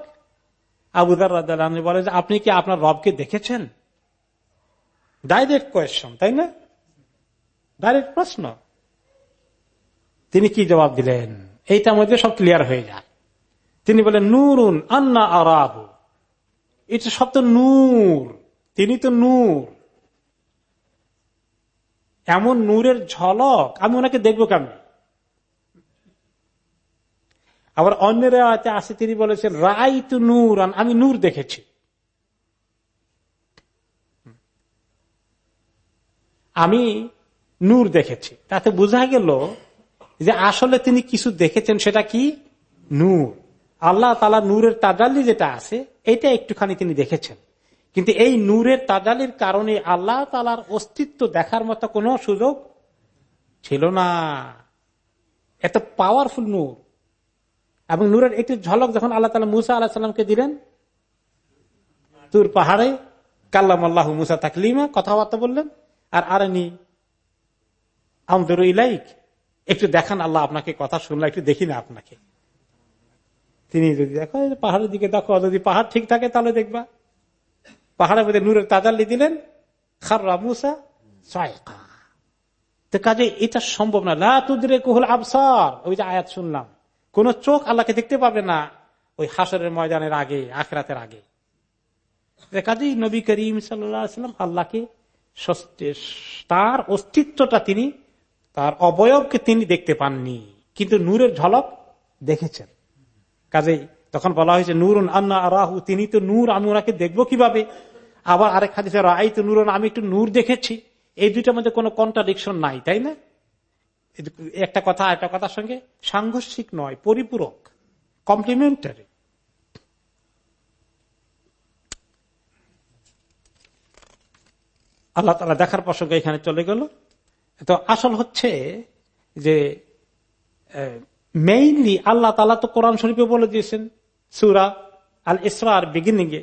[SPEAKER 2] আবুদার রাজি বলে যে, আপনি কি আপনার রবকে দেখেছেন? ডাইরেক্ট কোয়েশন তাই না? ডাইরেক্ট প্রশ্ন। তিনি কি জবাব দিলেন? এইটার মধ্যে সব ক্লিয়ার হয়ে যায়। তিনি বলেন, নুরুন আন্না আরাহু। এটা সব তো নূর, তিনি তো নূর। এমন নূরের ঝলক আমি ওনাকে দেখব কেমন? আবার অন্যের আছে তিনি বলেছেন রাই তু নূর আমি নূর দেখেছি। আমি নূর দেখেছি। তাতে বোঝা গেল যে আসলে তিনি কিছু দেখেছেন, সেটা কি? নূর। আল্লাহ তালা নূরের তাজাল্লি যেটা আছে, এটা একটুখানি তিনি দেখেছেন। কিন্তু এই নূরের তাজালির কারণে আল্লাহ তালার অস্তিত্ব দেখার মতো কোনো সুযোগ ছিল না। এত পাওয়ারফুল নূর। এবং নূরের একটি ঝলক যখন আল্লাহ তালা মুসা আল্লাহ সাল্লামকে দিলেন, তুর পাহাড়ে, কাল্লাম আল্লাহ মুসা তাকলিমা, কথাবার্তা বললেন, আর আরেনি আমদুর ইলাইক? একটু দেখান আল্লাহ আপনাকে কথা শুনলাম একটু দেখি না আপনাকে। তিনি যদি দেখো পাহাড়ের দিকে দেখো, যদি পাহাড় ঠিক থাকে তাহলে দেখবা। পাহাড়ের মধ্যে নূরের তাজাল্লি দিলেন, খাররা মুসা তো কাজে এটা সম্ভব না। লাতুদ্রে কুহুল আবসার। ওই যে আয়াত শুনলাম। কোন চোখ আল্লাহকে দেখতে পাবে না ওই হাসরের ময়দানের আগে, আখরাতের আগে। কাজেই নবী করিম সাল্লাম আল্লাহকে তার অস্তিত্বটা তিনি, তার অবয়বকে তিনি দেখতে পাননি। কিন্তু নূরের ঝলক দেখেছেন। কাজেই তখন বলা হয়েছে, নুরুন আন্না রাহু তিনি তো নূর আমি ওনাকে দেখব কীভাবে? আবার আরেক হাদিসে রাই তো নুরন আমি একটু নূর দেখেছি। এই দুইটার মধ্যে কোনো কন্ট্রাডিকশন নাই, তাই না? একটা কথা একটা কথার সঙ্গে সাংঘর্ষিক নয়, পরিপূরক কমপ্লিমেন্টারি আল্লাহ তালা দেখার প্রসঙ্গ এখানে চলে গেল। তো আসল হচ্ছে যে মেইনলি আল্লাহ তালা তো কোরআন শরীফে বলে দিয়েছেন, সুরা আল ইসরার বিগিনিং এ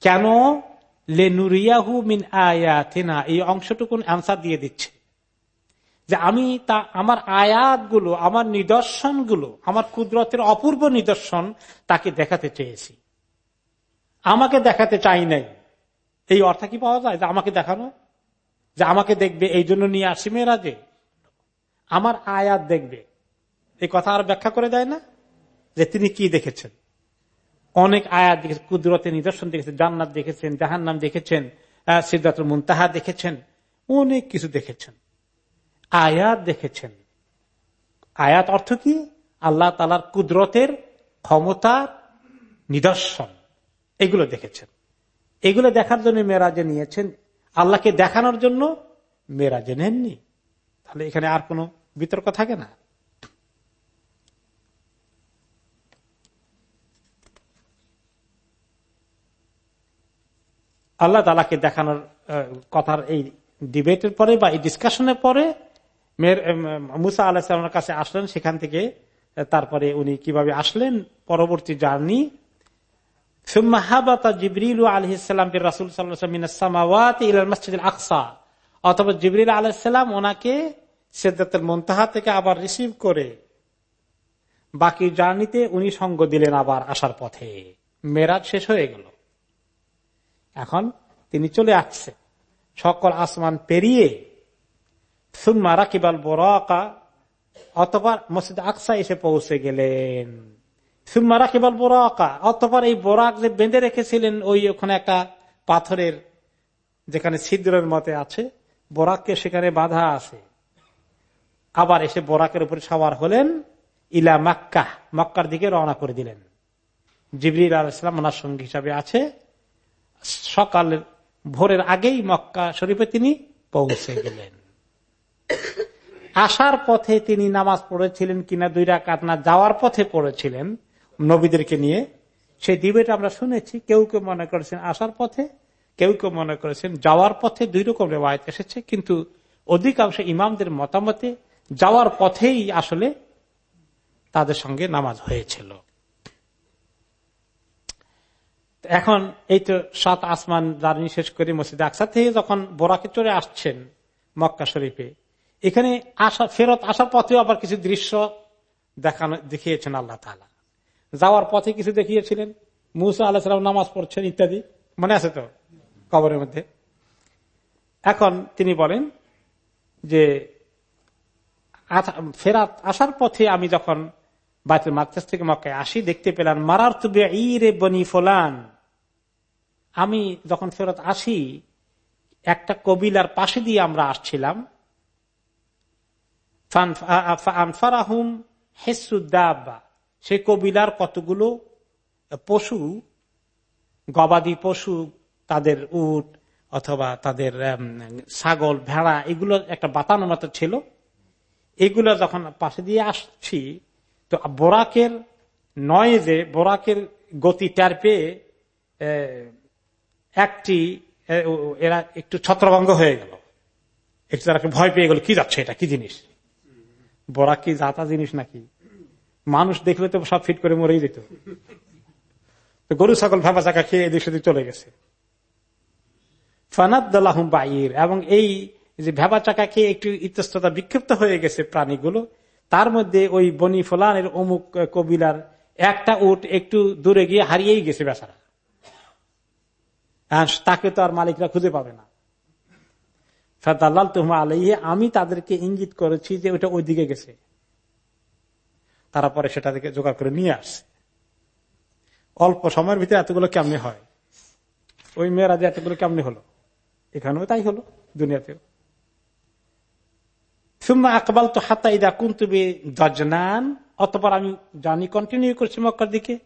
[SPEAKER 2] কেন? লেনুরিয়াহু মিন আয়াতিনা। এই অংশটুকুন অ্যান্সার দিয়ে দিচ্ছে। যে আমি তা, আমার আয়াতগুলো, আমার নিদর্শনগুলো, আমার কুদরতের অপূর্ব নিদর্শন তাকে দেখাতে চেয়েছি। আমাকে দেখাতে চাই নাই। এই অর্থ কি পাওয়া যায়? যে আমাকে দেখানো? যে আমাকে দেখবে, এই জন্য নিয়ে আসি মেয়েরাজে। আমার আয়াত দেখবে। এই কথা আর ব্যাখ্যা করে দেয় না। যে তিনি কি দেখেছেন? অনেক আয়াত দেখেছেন কুদরতের নিদর্শন দেখেছেন জান্নাত দেখেছেন, জাহান্নাম দেখেছেন সিদ্ধাতুল মুনতাহা দেখেছেন, অনেক কিছু দেখেছেন। আয়াত দেখেছেন। আয়াত অর্থ কি? আল্লাহ তালার কুদরতের ক্ষমতার নিদর্শন। এগুলো দেখেছেন। এগুলো দেখার জন্য মেয়েরাজে নিয়েছেন। আল্লাহকে দেখানোর জন্য মেয়েরাজে নেননি। তাহলে এখানে আর কোনো বিতর্ক থাকে না। আল্লাহ তালাকে দেখানোর কথার এই ডিবেটের পরে বা এই ডিসকাশনের পরে মুসা আল্লাহামের কাছে আসলেন, সেখান থেকে তারপরে উনি কীভাবে আসলেন, পরবর্তী জার্নি। অথবা জিবরিল ওনাকে থেকে আবার রিসিভ করে বাকি জার্নিতে উনি সঙ্গ দিলেন আবার আসার পথে। মেরাজ শেষ হয়ে গেল। এখন তিনি চলে আসছে। সকল আসমান পেরিয়ে সুম্মা রাকিবাল বোরাকা অতবার মসজিদ আকসা এসে পৌঁছে গেলেন। সুম্মা রাকিবাল বোরাকা অতবার এই বোরাক যে বেঁধে রেখেছিলেন, ওই ওখানে একটা পাথরের যেখানে ছিদ্রের মতে আছে, বোরাককে সেখানে বাধা আছে। আবার এসে বোরাকের উপরে সবার হলেন, ইলা মাক্কা মক্কার দিকে রওনা করে দিলেন। জিবরিল আলাইসালাম ওনার সঙ্গী হিসাবে আছে। সকালের ভোরের আগেই মক্কা শরীফে তিনি পৌঁছে গেলেন। আসার পথে তিনি নামাজ পড়েছিলেন কিনা দুই রাকাত না যাওয়ার পথে পড়েছিলেন নবীদেরকে নিয়ে। সেই দিবেটা আমরা শুনেছি, কেউ কেউ মনে করেছেন আসার পথে, কেউ কেউ মনে করেছেন যাওয়ার পথে দুই রকম রেওয়ায়ত এসেছে, কিন্তু অধিকাংশ ইমামদের মতামতে যাওয়ার পথেই আসলে তাদের সঙ্গে নামাজ হয়েছিল। এখন এই তো সাত আসমান জার্নি শেষ করে মসজিদ আকসা থেকে যখন বোরাকে চড়ে আসছেন মক্কা শরীফে, এখানে আসা, ফেরত আসার পথেও আবার কিছু দৃশ্য দেখানো, দেখিয়েছেন আল্লাহ তালা যাওয়ার পথে কিছু দেখিয়েছিলেন। মুসা আল্লাহ সালাম নামাজ পড়ছেন ইত্যাদি। মনে আছে তো? কবরের মধ্যে। এখন তিনি বলেন যে ফেরাত আসার পথে আমি যখন বাইতুল মাকতাস থেকে মক্কায় আসি, দেখতে পেলাম মারার তুবে ইরে বনি ফোলান। আমি যখন ফেরত আসি, একটা কবিলার পাশে দিয়ে আমরা আসছিলাম। ফারাহুম হেসুদ্দাবা সেই কবিলার কতগুলো পশু, গবাদি পশু, তাদের উট অথবা তাদের ছাগল, ভেড়া, এগুলো একটা বাতানো মতো ছিল। এগুলো যখন পাশে দিয়ে আসছি, তো বোরাকের নয় যে, বোরাকের গতি টের পেয়ে একটি এরা একটু ছত্রভঙ্গ হয়ে গেল। একটু তারা ভয় পেয়ে গেল, কি যাচ্ছে এটা? কি জিনিস? বোরাক কি যাতা জিনিস নাকি? মানুষ দেখলে তো সব ফিট করে মরেই যেত। গরু, ছাগল ভাবা চাকা খেয়ে এদিক সেদিক চলে গেছে। এবং এই যে ভেবা চাকা খেয়ে একটু ইতস্ততা বিক্ষিপ্ত হয়ে গেছে প্রাণীগুলো, তার মধ্যে ওই বনি ফোলানের অমুক কবিলার একটা উট একটু দূরে গিয়ে হারিয়েই গেছে বেচারা। তাকে তো আর মালিকরা খুঁজে পাবে না। আলাইহে, আমি তাদেরকে ইঙ্গিত করেছি যে ওটা ওইদিকে গেছে। তারা পরে সেটা থেকে জোগাড় করে নিয়ে আসছে। অল্প সময়ের ভিতরে এতগুলো কেমনি হয়? ওই মেয়েরা যে এতগুলো কেমনি হলো? এখানেও তাই হলো, দুনিয়াতেও। সুম্মা আকবাল তো হাতা ইদা কুন্তুবি দজনান, অতপর আমি জানি কন্টিনিউ করছি মক্কার দিকে।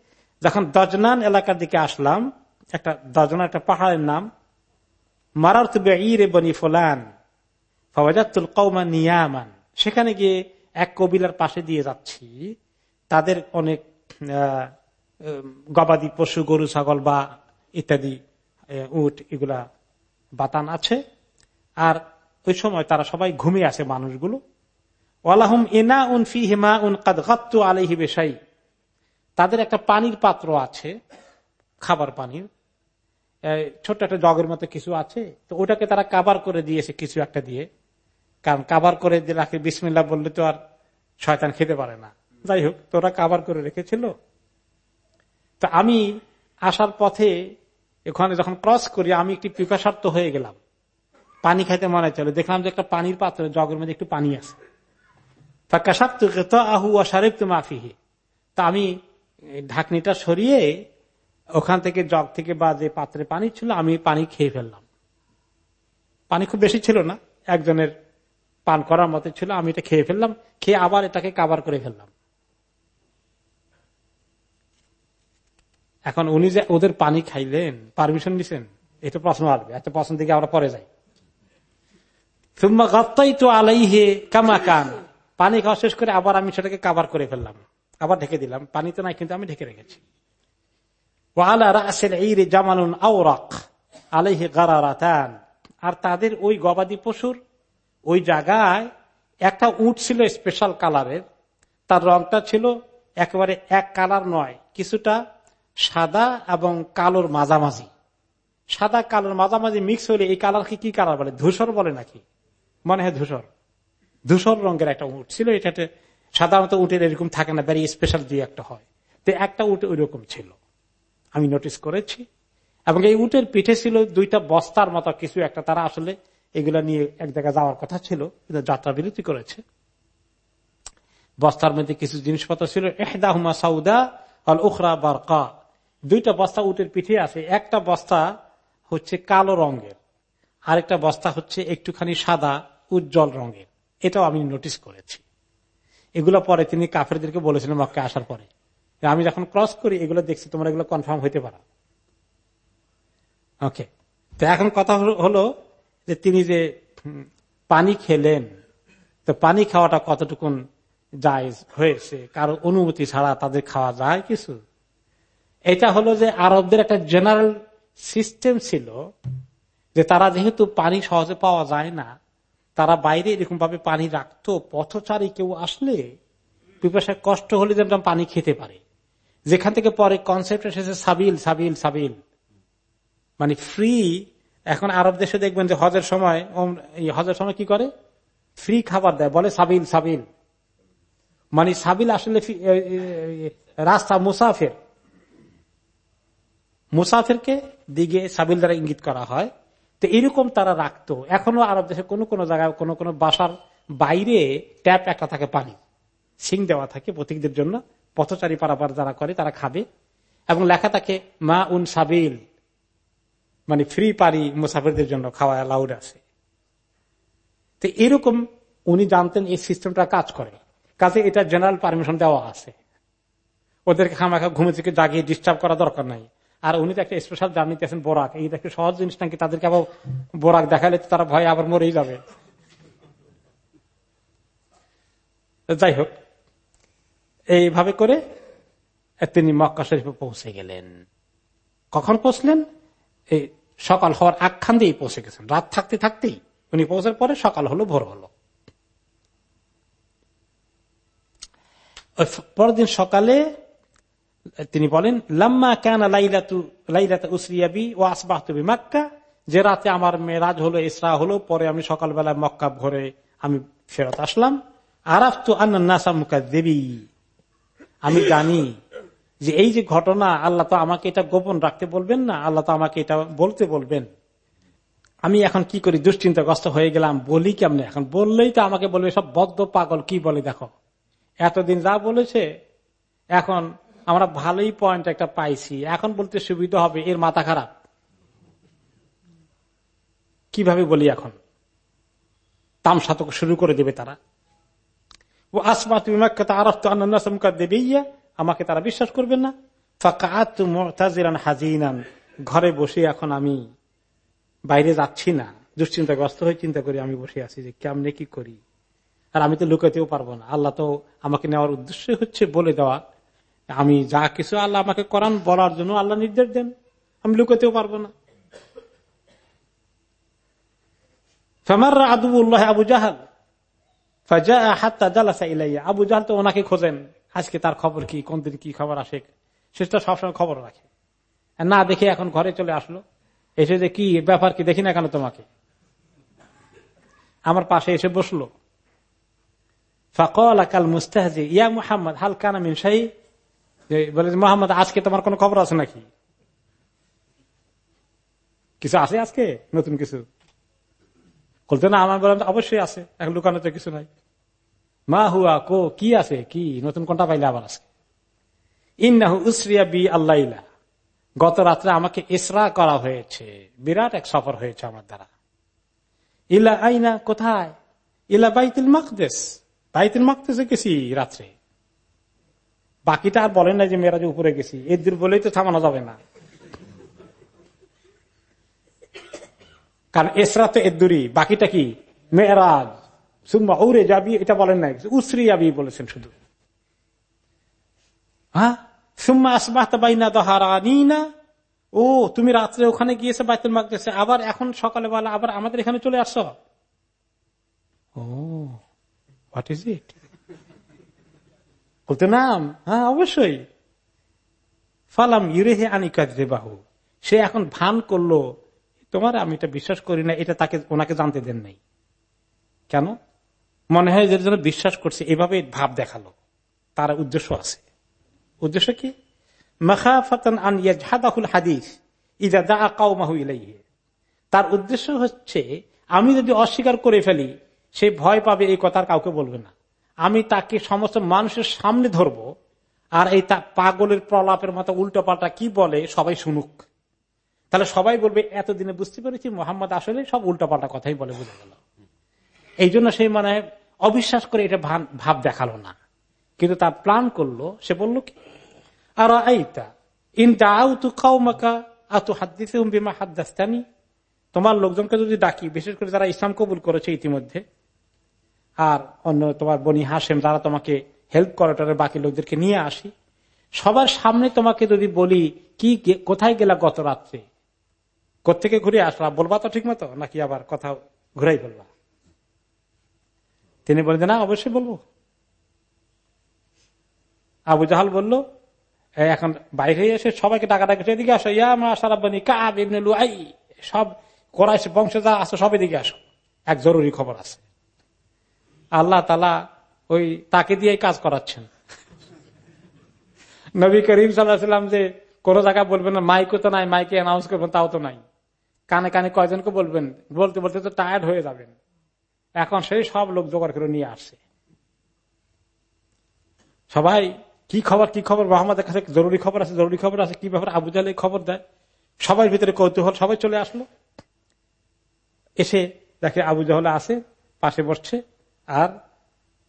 [SPEAKER 2] যখন দজনান এলাকার দিকে আসলাম একটা দজনা একটা পাহাড়ের নাম মারার তুবে ইরে বনি ফোলান সেখানে গিয়ে এক কবিলার পাশে দিয়ে যাচ্ছি। তাদের অনেক গবাদি পশু, গরু, ছাগল বা ইত্যাদি উট, এগুলা বাতান আছে। আর ওই সময় তারা সবাই ঘুমিয়ে আছে মানুষগুলো। ওয়ালাহুম এনা উন ফি হেমা উন কাদ গাত্তু আলহি বেশাই। তাদের একটা পানির পাত্র আছে। খাবার পানির। ছোট্ট একটা জগের মতো কিছু আছে। তো ওটাকে তারা কাবার করে দিয়েছে কিছু একটা দিয়ে। কারণ কাবার করে রাখে বিসমিল্লা বললে তো আর শয়তান খেতে পারে না। যাই হোক তোরা কাবার করে রেখেছিল। তো আমি আসার পথে ওখানে যখন ক্রস করি, আমি একটি পিপাসার্থ হয়ে গেলাম। পানি খাইতে মনে চলে দেখলাম যে একটা পানির পাত্র, জগের মধ্যে একটু পানি আছে। আহু আশারেব তো মাফিহি তা আমি ঢাকনিটা সরিয়ে ওখান থেকে জগ থেকে বা যে পাত্রে পানি ছিল, আমি পানি খেয়ে ফেললাম। পানি খুব বেশি ছিল না, একজনের পান করার মতো ছিল, আমি এটা খেয়ে ফেললাম, খেয়ে আবার এটাকে কাবার করে ফেললাম। এখন উনি যে ওদের পানি খাইলেন পারমিশন নিছেন এটা প্রশ্ন আসবে, এত প্রশ্ন দিকে আমরা পরে যাই। তুম্মা গত্তাই তো আলাইহে কামা কান, পানি খাওয়া শেষ করে আবার আমি সেটাকে কাবার করে ফেললাম। আবার ঢেকে দিলাম, পানি তো নাই, কিন্তু আমি ঢেকে রেখেছি। জামালুন আওরাক আলাইহে গারারাতান আর তাদের ওই গবাদি পশুর ওই জায়গায় একটা উট ছিল স্পেশাল কালারের তার রংটা ছিল একেবারে এক কালার নয়, কিছুটা সাদা এবং কালোর মাঝামাঝি। সাদা কালোর মাঝামাঝি মিক্স হলে এই কালারকে কি কালার বলে? ধূসর বলে নাকি? মনে হয় ধূসর। ধূসর রঙের একটা উঠ ছিল, এটাতে সাধারণত উটের এরকম থাকে না ভেরি স্পেশাল দুই একটা হয়। তো একটা উটে ওই রকম ছিল। আমি নোটিস করেছি। এবং এই উটের পিঠে ছিল দুইটা বস্তার মতো কিছু একটা। তারা আসলে এগুলা নিয়ে এক জায়গায় যাওয়ার কথা ছিল, কিন্তু যাত্রা বিরতি করেছে। বস্তার মধ্যে কিছু জিনিসপত্র ছিল। এহদাহুমা সাউদা আল উখরা বারকা। দুইটা বস্তা উটের পিঠে আছে। একটা বস্তা হচ্ছে কালো রঙের। আরেকটা বস্তা হচ্ছে একটুখানি সাদা, উজ্জ্বল রঙের। এটাও আমি নোটিস করেছি। এগুলো পরে তিনি কাফেরদেরকে বলেছিলেন মক্কে আসার পরে। আমি যখন ক্রস করি, এগুলো দেখছি, তোমরা এগুলো কনফার্ম হইতে পারো। ওকে তো এখন কথা হলো যে তিনি যে পানি খেলেন, তো পানি খাওয়াটা কতটুকুন জায়জ হয়েছে? কারও অনুমতি ছাড়া তাদের খাওয়া যায় কিছু? এটা হলো যে আরবদের একটা জেনারেল সিস্টেম ছিল যে তারা যেহেতু পানি সহজে পাওয়া যায় না, তারা বাইরে এরকম ভাবে পানি রাখতো, পথচারী কেউ আসলে পিপাসায় কষ্ট হলে যেন পানি খেতে পারে। যেখান থেকে পরে কনসেপ্ট এসেছে সাবিল সাবিল সাবিল। মানে ফ্রি এখন আরব দেশে দেখবেন যে হজের সময় হজের সময় কি করে? ফ্রি খাবার দেয়, বলে সাবিল সাবিল। মানে সাবিল আসলে রাস্তা মুসাফের। মুসাফিরকে দিকে সাবিল দ্বারা ইঙ্গিত করা হয়। তো এরকম তারা রাখতো। এখনও আরব দেশে কোনো কোনো জায়গায়, কোনো কোনো বাসার বাইরে ট্যাপ একটা থাকে পানি। সিং দেওয়া থাকে প্রতীকদের জন্য। পথচারী পারাপার যারা করে, তারা খাবে। এবং লেখা থাকে, মা উন সাবিল। মানে ফ্রি পারি মুসাফিরদের জন্য খাওয়া অ্যালাউড আছে। তো এরকম উনি জানতেন এই সিস্টেমটা কাজ করে। কাজে এটা জেনারেল পারমিশন দেওয়া আছে। ওদেরকে খামাখা ঘুমে থেকে জাগিয়ে ডিস্টার্ব করা দরকার নাই। আর উনি তো একটা স্পেশাল জার্নিতে আছেন বোরাক। এই একটা সহজ জিনিস নাকি তাদেরকে আবার বোরাক দেখালে তারা ভয় আবার মরেই যাবে। যাই হোক এইভাবে করে তিনি মক্কা শরীফে পৌঁছে গেলেন। কখন পৌঁছলেন? এই সকাল হওয়ার আখ্যান দিয়েই পৌঁছে গেছেন। রাত থাকতে থাকতেই। উনি পৌঁছার পরে সকাল হলো, ভোর হলো। পরের দিন সকালে তিনি বলেন, লাম্মা কেন লাইলাত উসরিয়াবি ও আসবাহ তুমি মাক্কা যে রাতে আমার মেয়েরাজ হলো, ইসরা হলো, পরে আমি সকালবেলা মক্কা ভরে আমি ফেরত আসলাম। আরাফ তো আন্নাসা মুখা দেবী আমি জানি যে এই যে ঘটনা, আল্লাহ তো আমাকে এটা গোপন রাখতে বলবেন না, আল্লাহ তো আমাকে এটা বলতে বলবেন। আমি এখন কি করি? দুশ্চিন্তাগ্রস্ত হয়ে গেলাম, বলি কেমনে? এখন বললেই তো আমাকে বলবে, সব বদ্ধ পাগল, কি বলে দেখো? এতদিন যা বলেছে, এখন আমরা ভালোই পয়েন্ট একটা পাইছি। এখন বলতে সুবিধা হবে, এর মাথা খারাপ। কীভাবে বলি এখন? তামসা তো শুরু করে দেবে তারা। ও তুমি তো আমাকে তারা বিশ্বাস করবেন না। হাজিনান ঘরে বসে এখন আমি বাইরে যাচ্ছি না। দুশ্চিন্তাগ্রস্ত হয়ে চিন্তা করি আমি বসে আছি যে কেমনে কি করি। আর আমি তো লুকাতেও পারব না। আল্লাহ তো আমাকে নেওয়ার উদ্দেশ্য হচ্ছে বলে দেওয়া। আমি যা কিছু আল্লাহ আমাকে করান বলার জন্য আল্লাহ নির্দেশ দেন। আমি লুকাতেও পারব না। আদুল্লাহ আবু জাহাল আবু জাহাল তো ওনাকে খোঁজেন, আজকে তার খবর কি, কোন দিন কি খবর আসে। সেটা সবসময় খবর রাখে। না দেখে এখন ঘরে চলে আসলো। এসে যে কি ব্যাপার কি দেখি না কেন তোমাকে? আমার পাশে এসে বসল। ফকল মুস্তাহাজি, ইয়া মুহাম্মদ, হাল কানা মিনসাই বলে মোহাম্মদ, আজকে তোমার কোন খবর আছে নাকি? কিছু আছে আজকে? নতুন কিছু? বলতে, না, আমার বললাম অবশ্যই আছে, এখন লুকানোতে কিছু নাই। মা হুয়া, কো, কি আছে? কি? নতুন কোনটা পাইলে আবার আছে ইন্নাহু উসরিয়া বি আল্লাহ গত রাত্রে আমাকে ইসরা করা হয়েছে। বিরাট এক সফর হয়েছে আমার দ্বারা। ইলা আইনা? কোথায়? ইলা বাইতুল মকদেশ বাইতুল মকদেশে গেছি রাত্রে। বাকিটা আর বলেন না যে মেয়েরাজ উপরে গেছি। এর বলেই তো থামানো যাবে না। কারণ এসরা তো এদুরি বাকিটা কি? মেয়েরাজ। সুম্মা ওরে যাবি, এটা বলেন না উসরি যাবি বলেছেন শুধু। হ্যাঁ? সুম্মা আসবাহ বাইনা দহারানি না ও, তুমি রাত্রে ওখানে গিয়েছে বাইতুল মাকদেশে, আবার এখন সকালে বেলা আবার আমাদের এখানে চলে আসছ? ও হোয়াট ইজ ইট বলতে নাম? হ্যাঁ অবশ্যই। ফালাম ইউরেহে আনিকাজ বাহু সে এখন ভান করল। তোমার আমি এটা বিশ্বাস করি না, এটা তাকে, ওনাকে জানতে দেন নাই। কেন? মনে হয় যে যেন বিশ্বাস করছে এভাবে ভাব দেখাল। তার উদ্দেশ্য আছে। উদ্দেশ্য কি? হাদিস তার উদ্দেশ্য হচ্ছে, আমি যদি অস্বীকার করে ফেলি, সে ভয় পাবে, এই কথার কাউকে বলবে না। আমি তাকে সমস্ত মানুষের সামনে ধরব, আর এই তা পাগলের প্রলাপের মতো উল্টো পাল্টা কি বলে, সবাই শুনুক। তাহলে সবাই বলবে, এতদিনে বুঝতে পেরেছি, মোহাম্মদ আসলে সব উল্টো পাল্টা কথাই বলে, বুঝে গেল। এই জন্য সেই মানে অবিশ্বাস করে এটা ভাব দেখাল না। কিন্তু তার প্ল্যান করল, সে বলল কি? আর এইটা ইনটা আউতু খাওমাকা আতু হাত দিতে বিমা হাত দাস্তানি তোমার লোকজনকে যদি ডাকি, বিশেষ করে যারা ইসলাম কবুল করেছে ইতিমধ্যে, আর অন্য তোমার বনি হাসেম যারা তোমাকে হেল্প করে বাকি লোকদেরকে নিয়ে আসি, সবার সামনে তোমাকে যদি বলি, কি কোথায় গেলা গত রাত্রে? কোথেকে ঘুরে আসলা? বলবা তো ঠিক মতো নাকি আবার কথা ঘুরাই ফেলবা? তিনি বললেন, না, অবশ্যই বলব। আবু জাহাল বলল এখন বাইরে এসে সবাইকে টাকা ডাকা এদিকে আসো। ইয়া মা সারাবানি কাব সব কোরআশ বংশ যা আছে সব এদিকে আসো। এক জরুরি খবর আছে। আল্লাহ তালা ওই তাকে দিয়ে কাজ করাচ্ছেন। নবী করিম সাল্লাহাম যে কোনো জায়গায় বলবেন না তো নাই, মাইকে অ্যানাউন্স করবেন, তাও তো নাই। কানে কানে কয়জনকে বলবেন? বলতে বলতে তো টায়ার্ড হয়ে যাবেন। এখন সেই সব লোক জোগাড় করে নিয়ে আসছে সবাই, কি খবর কি খবর? মোহাম্মদের কাছে জরুরি খবর আছে, জরুরি খবর আছে, কি ব্যাপার? আবু জালে খবর দেয়। সবাই ভিতরে কৌতূহল, সবাই চলে আসলো। এসে দেখে আবু জাহলে আসে পাশে বসছে। আর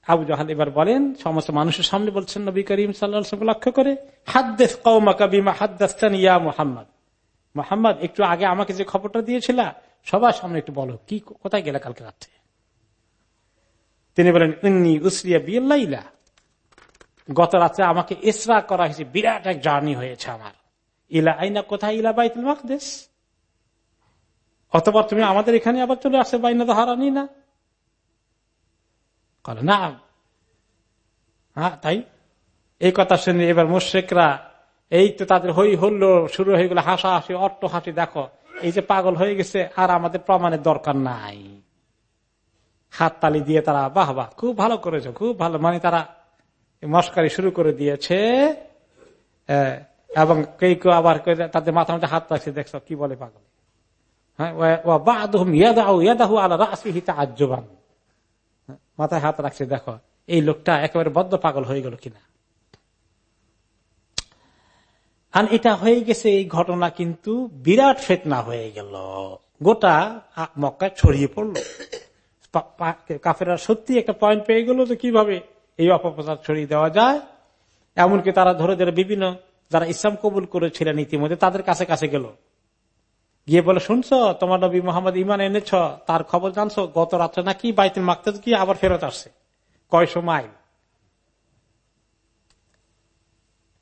[SPEAKER 2] আবু জাহাল এবার বলেন, সমস্ত মানুষের সামনে বলছেন, নবী করিম সাল্লা লক্ষ্য করে, হাদ্দেস কৌমাকা বিমা হাদ্দাস্তান ইয়া মোহাম্মদ। মোহাম্মদ, একটু আগে আমাকে যে খবরটা দিয়েছিল, সবার সামনে একটু বলো, কি, কোথায় গেলে কালকে রাত্রে? তিনি বলেন উসরিয়া গত রাত্রে আমাকে ইসরা করা হয়েছে, বিরাট এক জার্নি হয়েছে আমার। ইলা আইনা, কোথায়? ইলা বাইতুল মাকদেশ অতবার তুমি আমাদের এখানে আবার চলে আসে, বাইনা তো হারানি না না। হ্যাঁ তাই? এই কথা শুনে এবার মুশ্রেকরা এই তো তাদের হই হল্লো শুরু হয়ে গেল হাসা হাসি অট্ট হাসি দেখো। এই যে পাগল হয়ে গেছে, আর আমাদের প্রমাণের দরকার নাই। হাত তালি দিয়ে তারা, বাহ বাহ, খুব ভালো করেছে, খুব ভালো। মানে তারা মস্কারি শুরু করে দিয়েছে এবং কেউ কেউ আবার তাদের মাথা মাথা হাত রাখছে, দেখছ, কি বলে পাগল? হ্যাঁ মাথায় হাত রাখছে, দেখো, এই লোকটা একেবারে বদ্ধ পাগল হয়ে গেল কিনা? আর এটা হয়ে গেছে এই ঘটনা কিন্তু বিরাট ফেতনা হয়ে গেল। গোটা মক্কা ছড়িয়ে পড়ল। কাফেরা সত্যি একটা পয়েন্ট পেয়ে গেল তো কীভাবে এই অপপ্রচার ছড়িয়ে দেওয়া যায়। এমনকি তারা ধরে ধরে বিভিন্ন যারা ইসলাম কবুল করেছিলেন ইতিমধ্যে তাদের কাছে কাছে গেল। গিয়ে বলে, শুনছ, তোমার নবী মোহাম্মদ ইমান এনেছ, তার খবর জানছো? গত রাত্রে নাকি বাইতুল মাখতে গিয়ে আবার ফেরত আসছে। কয়শো মাইল?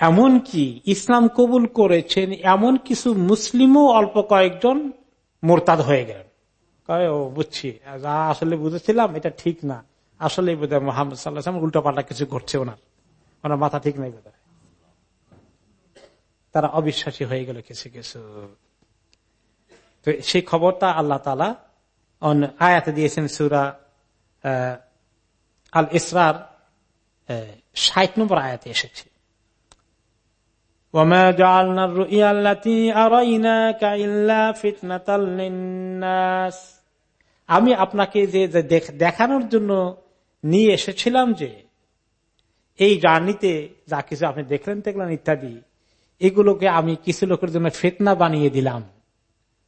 [SPEAKER 2] এমন কি ইসলাম কবুল করেছেন এমন কিছু মুসলিমও অল্প কয়েকজন মোরতাদ হয়ে গেলেন। ও বুঝছি আসলে বুঝেছিলাম, এটা ঠিক না। আসলে বোধ হয় মোহাম্মদ সাল্লাহ উল্টো পাল্টা কিছু ঘটছে ওনার। ওনার মাথা ঠিক নেই বোধ তারা অবিশ্বাসী হয়ে গেল কিছু কিছু। তো সেই খবরটা আল্লাহ তালা আয়াতে দিয়েছেন সুরা আল ইসরার ষাট নম্বর আয়াতে এসেছে। আমি আপনাকে যে দেখানোর জন্য নিয়ে এসেছিলাম যে, এই জার্নিতে যা কিছু আপনি দেখলেন দেখলেন ইত্যাদি, এগুলোকে আমি কিছু লোকের জন্য ফেতনা বানিয়ে দিলাম।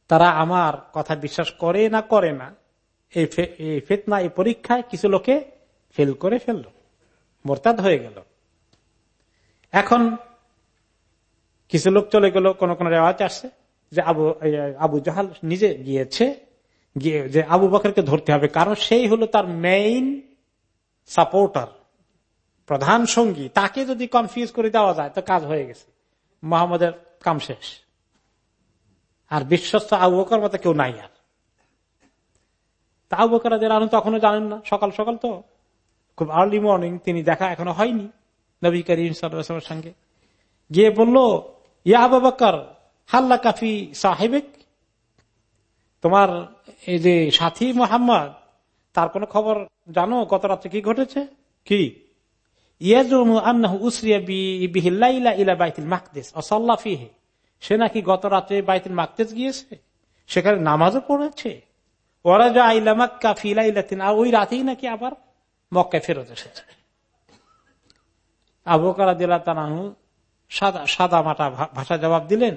[SPEAKER 2] তারা আমার কথা বিশ্বাস করে না করে না। এই ফেতনা, এই পরীক্ষায় কিছু লোকে ফেল করে ফেলল, মোরতাদ হয়ে গেল। এখন কিছু লোক চলে গেল, কোন কোন রেওয়াজ আসছে যে আবু আবু জাহাল নিজে গিয়েছে, গিয়ে যে আবু বকরকে ধরতে হবে। কারণ সেই হলো তার মেইন সাপোর্টার প্রধান সঙ্গী। তাকে যদি কনফিউজ করে দেওয়া যায়, তো কাজ হয়ে গেছে। মোহাম্মদের কাম শেষ। আর বিশ্বস্ত আবু বকর মতো কেউ নাই আর। তা আবু বকর তখনও জানেন না, সকাল সকাল তো। খুব আর্লি মর্নিং তিনি দেখা এখনও হয়নি, নবী করিম সঙ্গে। গিয়ে বলল, ইয়া আবু বকর হাল্লা কাফি সাহেবেক? তোমার এই যে সাথী মোহাম্মদ, তার কোনো খবর জানো? গত রাত্রে কি ঘটেছে? কি? সে নাকি গত রাত্রে বাইতুল মাকদেস গিয়েছে? সেখানে নামাজও পড়েছে? ওরা যা আইলা মাক্কা ফিলা ইলাতিন আর ওই রাতেই নাকি আবার মক্কায় ফেরত এসেছে। আবকারা দিলা তানাহু সাদা সাদা মাটা ভাষা জবাব দিলেন,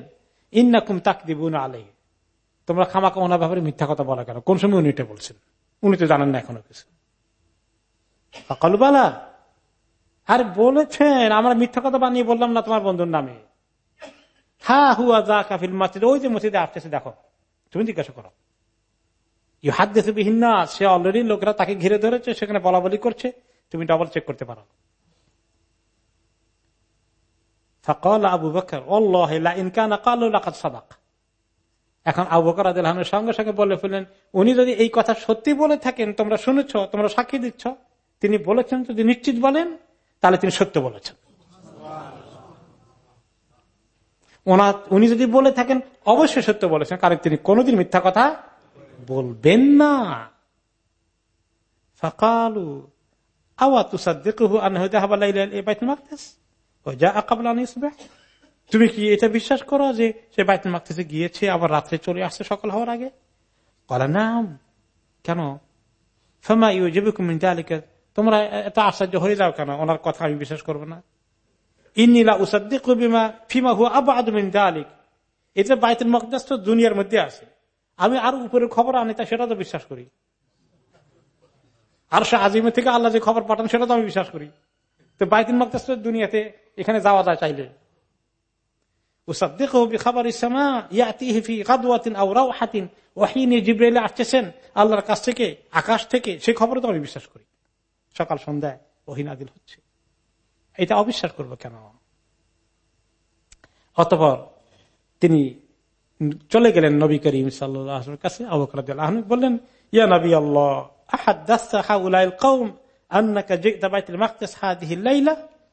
[SPEAKER 2] ইন্নাকুম তাক দিবুন আলে তোমরা খামাকা ওনার ব্যাপারে মিথ্যা কথা বলা কেন? কোন সময় উনি এটা বলছেন? উনি তো জানেন না এখনও কিছু। কালুবালা আর বলেছেন, আমরা মিথ্যা কথা বানিয়ে বললাম না তোমার বন্ধুর নামে। হা হুয়া যা কাফিল মাসিদ ওই যে মসজিদে আসতেছে, দেখো। তুমি জিজ্ঞাসা করো। ইউ হাত দেশে বিহীন না সে অলরেডি লোকরা তাকে ঘিরে ধরেছে, সেখানে বলা বলি করছে। তুমি ডবল চেক করতে পারো। আবু বকর সাদাক এখন আবু বকর সঙ্গে সঙ্গে বলে ফেললেন, উনি যদি এই কথা সত্যি বলে থাকেন, তোমরা শুনেছ, তোমরা সাক্ষী দিচ্ছ, তিনি বলেছেন যদি নিশ্চিত বলেন, তাহলে তিনি সত্য বলেছেন। উনি যদি বলে থাকেন, অবশ্যই সত্য বলেছেন, কারণ তিনি কোনোদিন মিথ্যা কথা বলবেন না। সকালু আওয়া তুসাদ্দিকহু আনহু তুমি কি এটা বিশ্বাস করো যে সে বাইতুল মাকতেছে গিয়েছে, আবার রাত্রে চলে আসছে সকাল হওয়ার আগে? বলে না কেন? ফেমা ইউ জীবিকুমিন তোমরা এত আশ্চর্য হয়ে যাও কেন? ওনার কথা আমি বিশ্বাস করব না। ইন্নিলা উসাদ্দিকা ফিমা হু আবা আদমিন দালিক এটা বাইতুল মকদাস তো দুনিয়ার মধ্যে আছে। আমি আর উপরের খবর আনি তা সেটা তো বিশ্বাস করি। আর সে আজিমের থেকে আল্লাহ যে খবর পাঠান সেটা তো আমি বিশ্বাস করি। তো বাইতুল মকদাস তো দুনিয়াতে এখানে যাওয়া যায় চাইলে। অতপর তিনি চলে গেলেন নবী করিম সাল্লামের কাছে। বললেন, ইয়া নবী আল্লাহ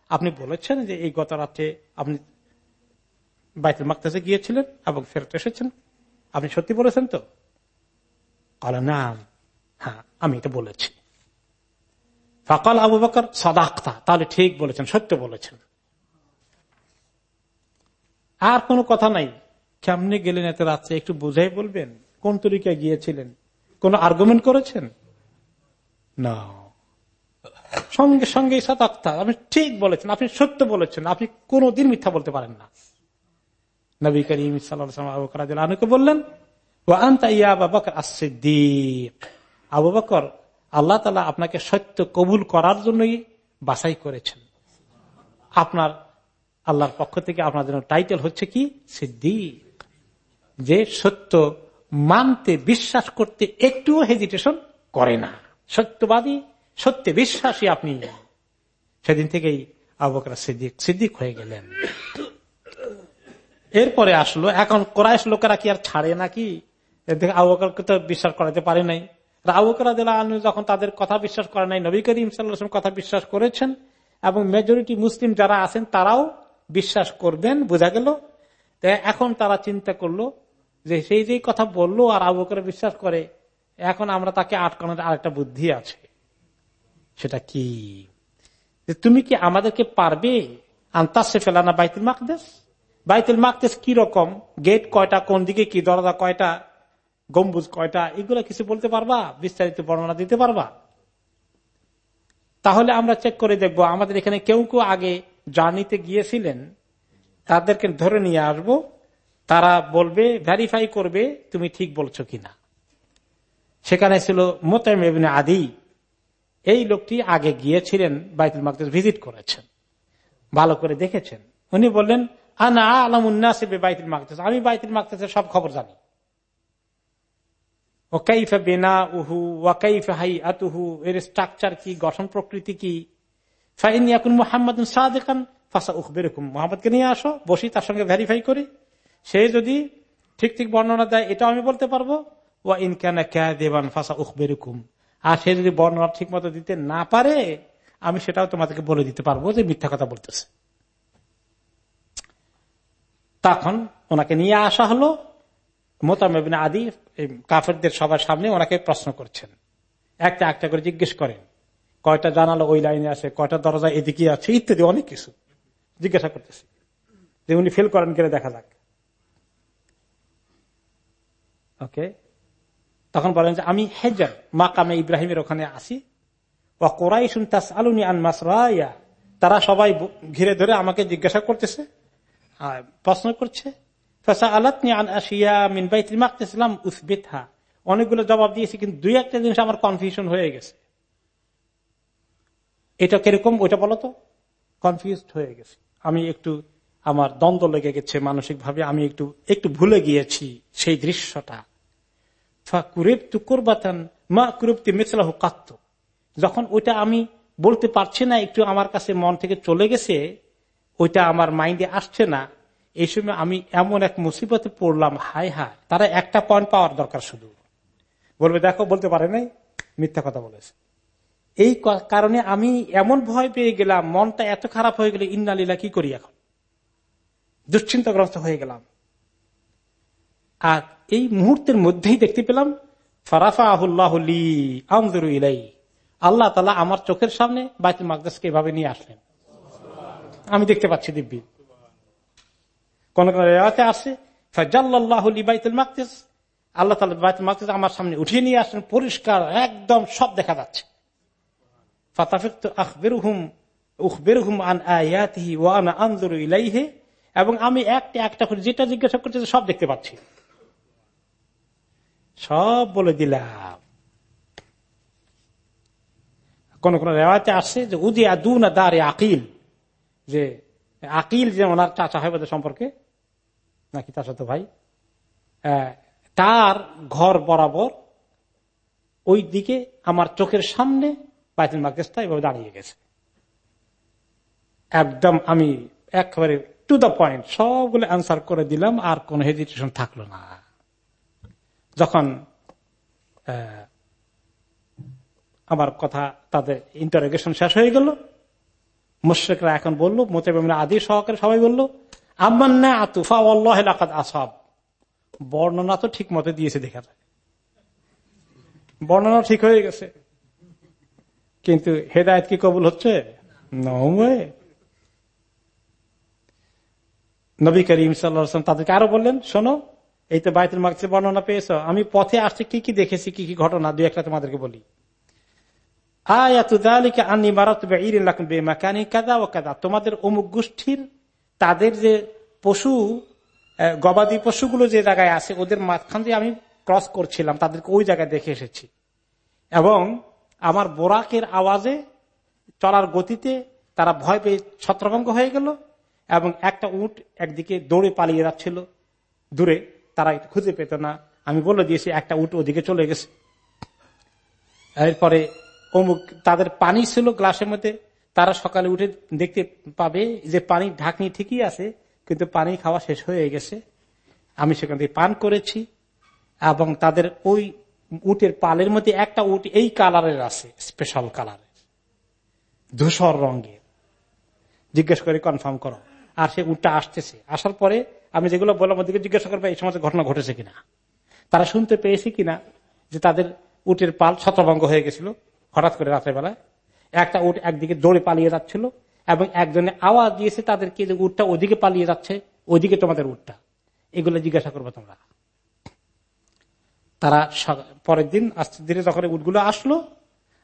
[SPEAKER 2] আপনি বলেছেন যে এই গত রাত্রে আপনি বাইতুল মাকতাসে গিয়েছিলেন এবং ফেরত এসেছেন। আপনি সত্যি বলেছেন তো? না। হ্যাঁ আমি এটা বলেছি। ফকাল আবু বকর সদাক্তা, তাহলে ঠিক বলেছেন, সত্য বলেছেন। আর কোনো কথা নাই। কেমনে গেলেন এত রাত্রে? একটু বুঝাই বলবেন। কোন তরিকায় গিয়েছিলেন? কোন আর্গুমেন্ট করেছেন? না। সঙ্গে সঙ্গে সদাক্তা আপনি ঠিক বলেছেন, আপনি সত্য বলেছেন, আপনি কোনদিন মিথ্যা বলতে পারেন না। নবী করিম সাল্লামকে বললেন আবু বকর আল্লাহ তালা আপনাকে সত্য কবুল করার জন্যই বাছাই করেছেন। আপনার আল্লাহর পক্ষ থেকে আপনার জন্য টাইটেল হচ্ছে কি? সিদ্দিক। যে সত্য মানতে বিশ্বাস করতে একটুও হেজিটেশন করে না। সত্যবাদী সত্যে বিশ্বাসী আপনি। সেদিন থেকেই আবকরা সিদ্দিক সিদ্দিক হয়ে গেলেন। এরপরে আসলো, এখন কোরআশ লোকেরা কি আর ছাড়ে নাকি? আবকারকে তো বিশ্বাস করাতে পারে নাই। আবুকরা যখন তাদের কথা বিশ্বাস করে নাই, নবী করিম সাল্লাম কথা বিশ্বাস করেছেন এবং মেজরিটি মুসলিম যারা আছেন তারাও বিশ্বাস করবেন, বোঝা গেল। এখন তারা চিন্তা করল যে সেই যে কথা বলল আর আবুকরা বিশ্বাস করে, এখন আমরা তাকে আটকানোর আরেকটা বুদ্ধি আছে। সেটা কি? তুমি কি আমাদেরকে পারবে? আন্তাসে ফেলানা বাইতুল মাকদেশ বাইতুল মাকদেশ কি রকম? গেট কয়টা? কোন দিকে কি? দরজা কয়টা? গম্বুজ কয়টা? এগুলো কিছু বলতে পারবা? বিস্তারিত বর্ণনা দিতে পারবা? তাহলে আমরা চেক করে দেখব, আমাদের এখানে কেউ কেউ আগে জার্নিতে গিয়েছিলেন, তাদেরকে ধরে নিয়ে আসব। তারা বলবে ভ্যারিফাই করবে, তুমি ঠিক বলছো কিনা। সেখানে ছিল মোতাম আদি। এই লোকটি আগে গিয়েছিলেন বাইতুল মাকদেশ ভিজিট করেছেন। ভালো করে দেখেছেন। উনি বললেন, আনা আলম উন্নাস বাইতুল মাকদেশ আমি বাইতুল মাকদেশের সব খবর জানি। বেনা উহু হাই আতুহু এর স্ট্রাকচার কি, গঠন প্রকৃতি কি? মোহাম্মদ সাদেকান, ফাঁসা উহ বেরকম মোহাম্মদকে নিয়ে আসো, বসি তার সঙ্গে ভেরিফাই করি। সে যদি ঠিক ঠিক বর্ণনা দেয়, এটাও আমি বলতে পারব। ওয়া ইনকানা ক্যা দেবান ফাঁসা উহ বেরকম আর সে যদি বর্ণনা ঠিক মতো দিতে না পারে, আমি সেটাও তোমাদেরকে বলে দিতে পারব যে মিথ্যা কথা বলতেছে। তখন ওনাকে নিয়ে আসা হলো। মোতামেবিন আদি কাফেরদের সবার সামনে ওনাকে প্রশ্ন করছেন। একটা একটা করে জিজ্ঞেস করেন। কয়টা জানালো ওই লাইনে আছে, কয়টা দরজা এদিকে আছে, ইত্যাদি অনেক কিছু জিজ্ঞাসা করতেছে। যে উনি ফেল করেন গেলে দেখা যাক। ওকে? তখন বলেন যে আমি হেজার মাকামে ইব্রাহিমের ওখানে আসি। ও কোরাই শুনতাস আলুনি আন মাসরাইয়া তারা সবাই ঘিরে ধরে আমাকে জিজ্ঞাসা করতেছে প্রশ্ন করছে। অনেকগুলো জবাব দিয়েছি, কিন্তু দুই একটা জিনিস আমার কনফিউশন হয়ে গেছে। এটা কীরকম, ওইটা বলো তো। কনফিউজ হয়ে গেছে। আমি একটু, আমার দ্বন্দ্ব লেগে গেছে মানসিক ভাবে আমি একটু একটু ভুলে গিয়েছি সেই দৃশ্যটা। যখন ওইটা আমি বলতে পারছি না, একটু আমার কাছে মন থেকে চলে গেছে, ওইটা আমার মাইন্ডে আসছে না, এই সময় আমি এমন এক মুসিবতে পড়লাম হাই হায়, তারা একটা পয়েন্ট পাওয়ার দরকার শুধু। বলবে, দেখো, বলতে পারে নাই, মিথ্যা কথা বলেছে। এই কারণে আমি এমন ভয় পেয়ে গেলাম, মনটা এত খারাপ হয়ে গেল ইন্নালীলা কি করি এখন? দুশ্চিন্তাগ্রস্ত হয়ে গেলাম। আর এই মুহূর্তের মধ্যেই দেখতে পেলাম ফরাফা আহুল্লাহলি আমদুর ইলাই। আল্লাহ তালা আমার চোখের সামনে বাইতুল মাকদাসকে এভাবে নিয়ে আসলেন। আমি দেখতে পাচ্ছি দিব্যি। কোন কোন রেওয়াতে আসে ফাজাল্লাহলি বাইতুল মাকদাস। আল্লাহ তালা বাইতুল মাকদাস আমার সামনে উঠিয়ে নিয়ে আসলেন, পরিষ্কার একদম সব দেখা যাচ্ছে। এবং আমি একটা একটা করে যেটা জিজ্ঞাসা করছি সব দেখতে পাচ্ছি। সব বলে দিলাম। কোন কোন রেওয়াতে আসছে যে উদি আদুনা দারে আকিল, যে আকিল যে ওনার চাচা হয় বোধ সম্পর্কে? নাকি তার সাথে ভাই? তার ঘর বরাবর ওই দিকে আমার চোখের সামনে বাইতুল মাকদেশটা এভাবে দাঁড়িয়ে গেছে। একদম আমি একেবারে টু দ্য পয়েন্ট সবগুলো অ্যান্সার করে দিলাম, আর কোন হেজিটেশন থাকল না। যখন আমার কথা তাদের ইন্টারোগেশন শেষ হয়ে গেল, মুশ্রিকরা এখন বলল মোতেবিমরা আদি সহকারে সবাই বলল আম্মান্না আতুফা আল্লাহ আসাব। বর্ণনা তো ঠিক মতো দিয়েছে, দেখা যায়। বর্ণনা ঠিক হয়ে গেছে। কিন্তু হেদায়ত কি কবুল হচ্ছে? নবী করিম সাল্লাম তাদেরকে আরও বললেন, শোনো এই তো বাইতুল মাকসের বর্ণনা পেয়েছ। আমি পথে আসছে, কি কি দেখেছি, কি কি ঘটনা, দুই একটা তোমাদেরকে বলি। তোমাদের অমুক গোষ্ঠীর, তাদের যে পশু গবাদি পশুগুলো যে জায়গায় আছে, ওদের মাঝখান দিয়ে আমি ক্রস করছিলাম, তাদেরকে ওই জায়গায় দেখে এসেছি। এবং আমার বোরাকের আওয়াজে চলার গতিতে তারা ভয় পেয়ে ছত্রভঙ্গ হয়ে গেল, এবং একটা উট একদিকে দৌড়ে পালিয়ে যাচ্ছিল দূরে। তারা খুঁজে পেত না। আমি বলে দিয়েছি, একটা উট ওদিকে চলে গেছে। এরপরে অমুক, তাদের পানি ছিল গ্লাসের মধ্যে। তারা সকালে উঠে দেখতে পাবে যে পানি ঢাকনি ঠিকই আছে, কিন্তু পানি খাওয়া শেষ হয়ে গেছে। আমি সেখান থেকে পান করেছি এবং তাদের ওই উটের পালের মধ্যে একটা উট এই কালারের আছে স্পেশাল কালারের। ধূসর রঙের। জিজ্ঞেস করে কনফার্ম করো। আর সে উটটা আসতেছে। আসার পরে আমি যেগুলো বললাম ওদিকে জিজ্ঞাসা করব, এই সমস্ত ঘটনা ঘটেছে কিনা? তারা শুনতে পেয়েছে কিনা যে তাদের উটের পাল ছত্রভঙ্গ হয়ে গেছিল হঠাৎ করে রাতের বেলায় একটা উট একদিকে দৌড়ে পালিয়ে যাচ্ছিল এবং একজনে আওয়াজ দিয়েছে তাদেরকে যে উটটা ওদিকে পালিয়ে যাচ্ছে ওদিকে তোমাদের উটটা। এগুলো জিজ্ঞাসা করব তোমরা। তারা পরের দিন আস্তে ধীরে যখন উটগুলো আসলো,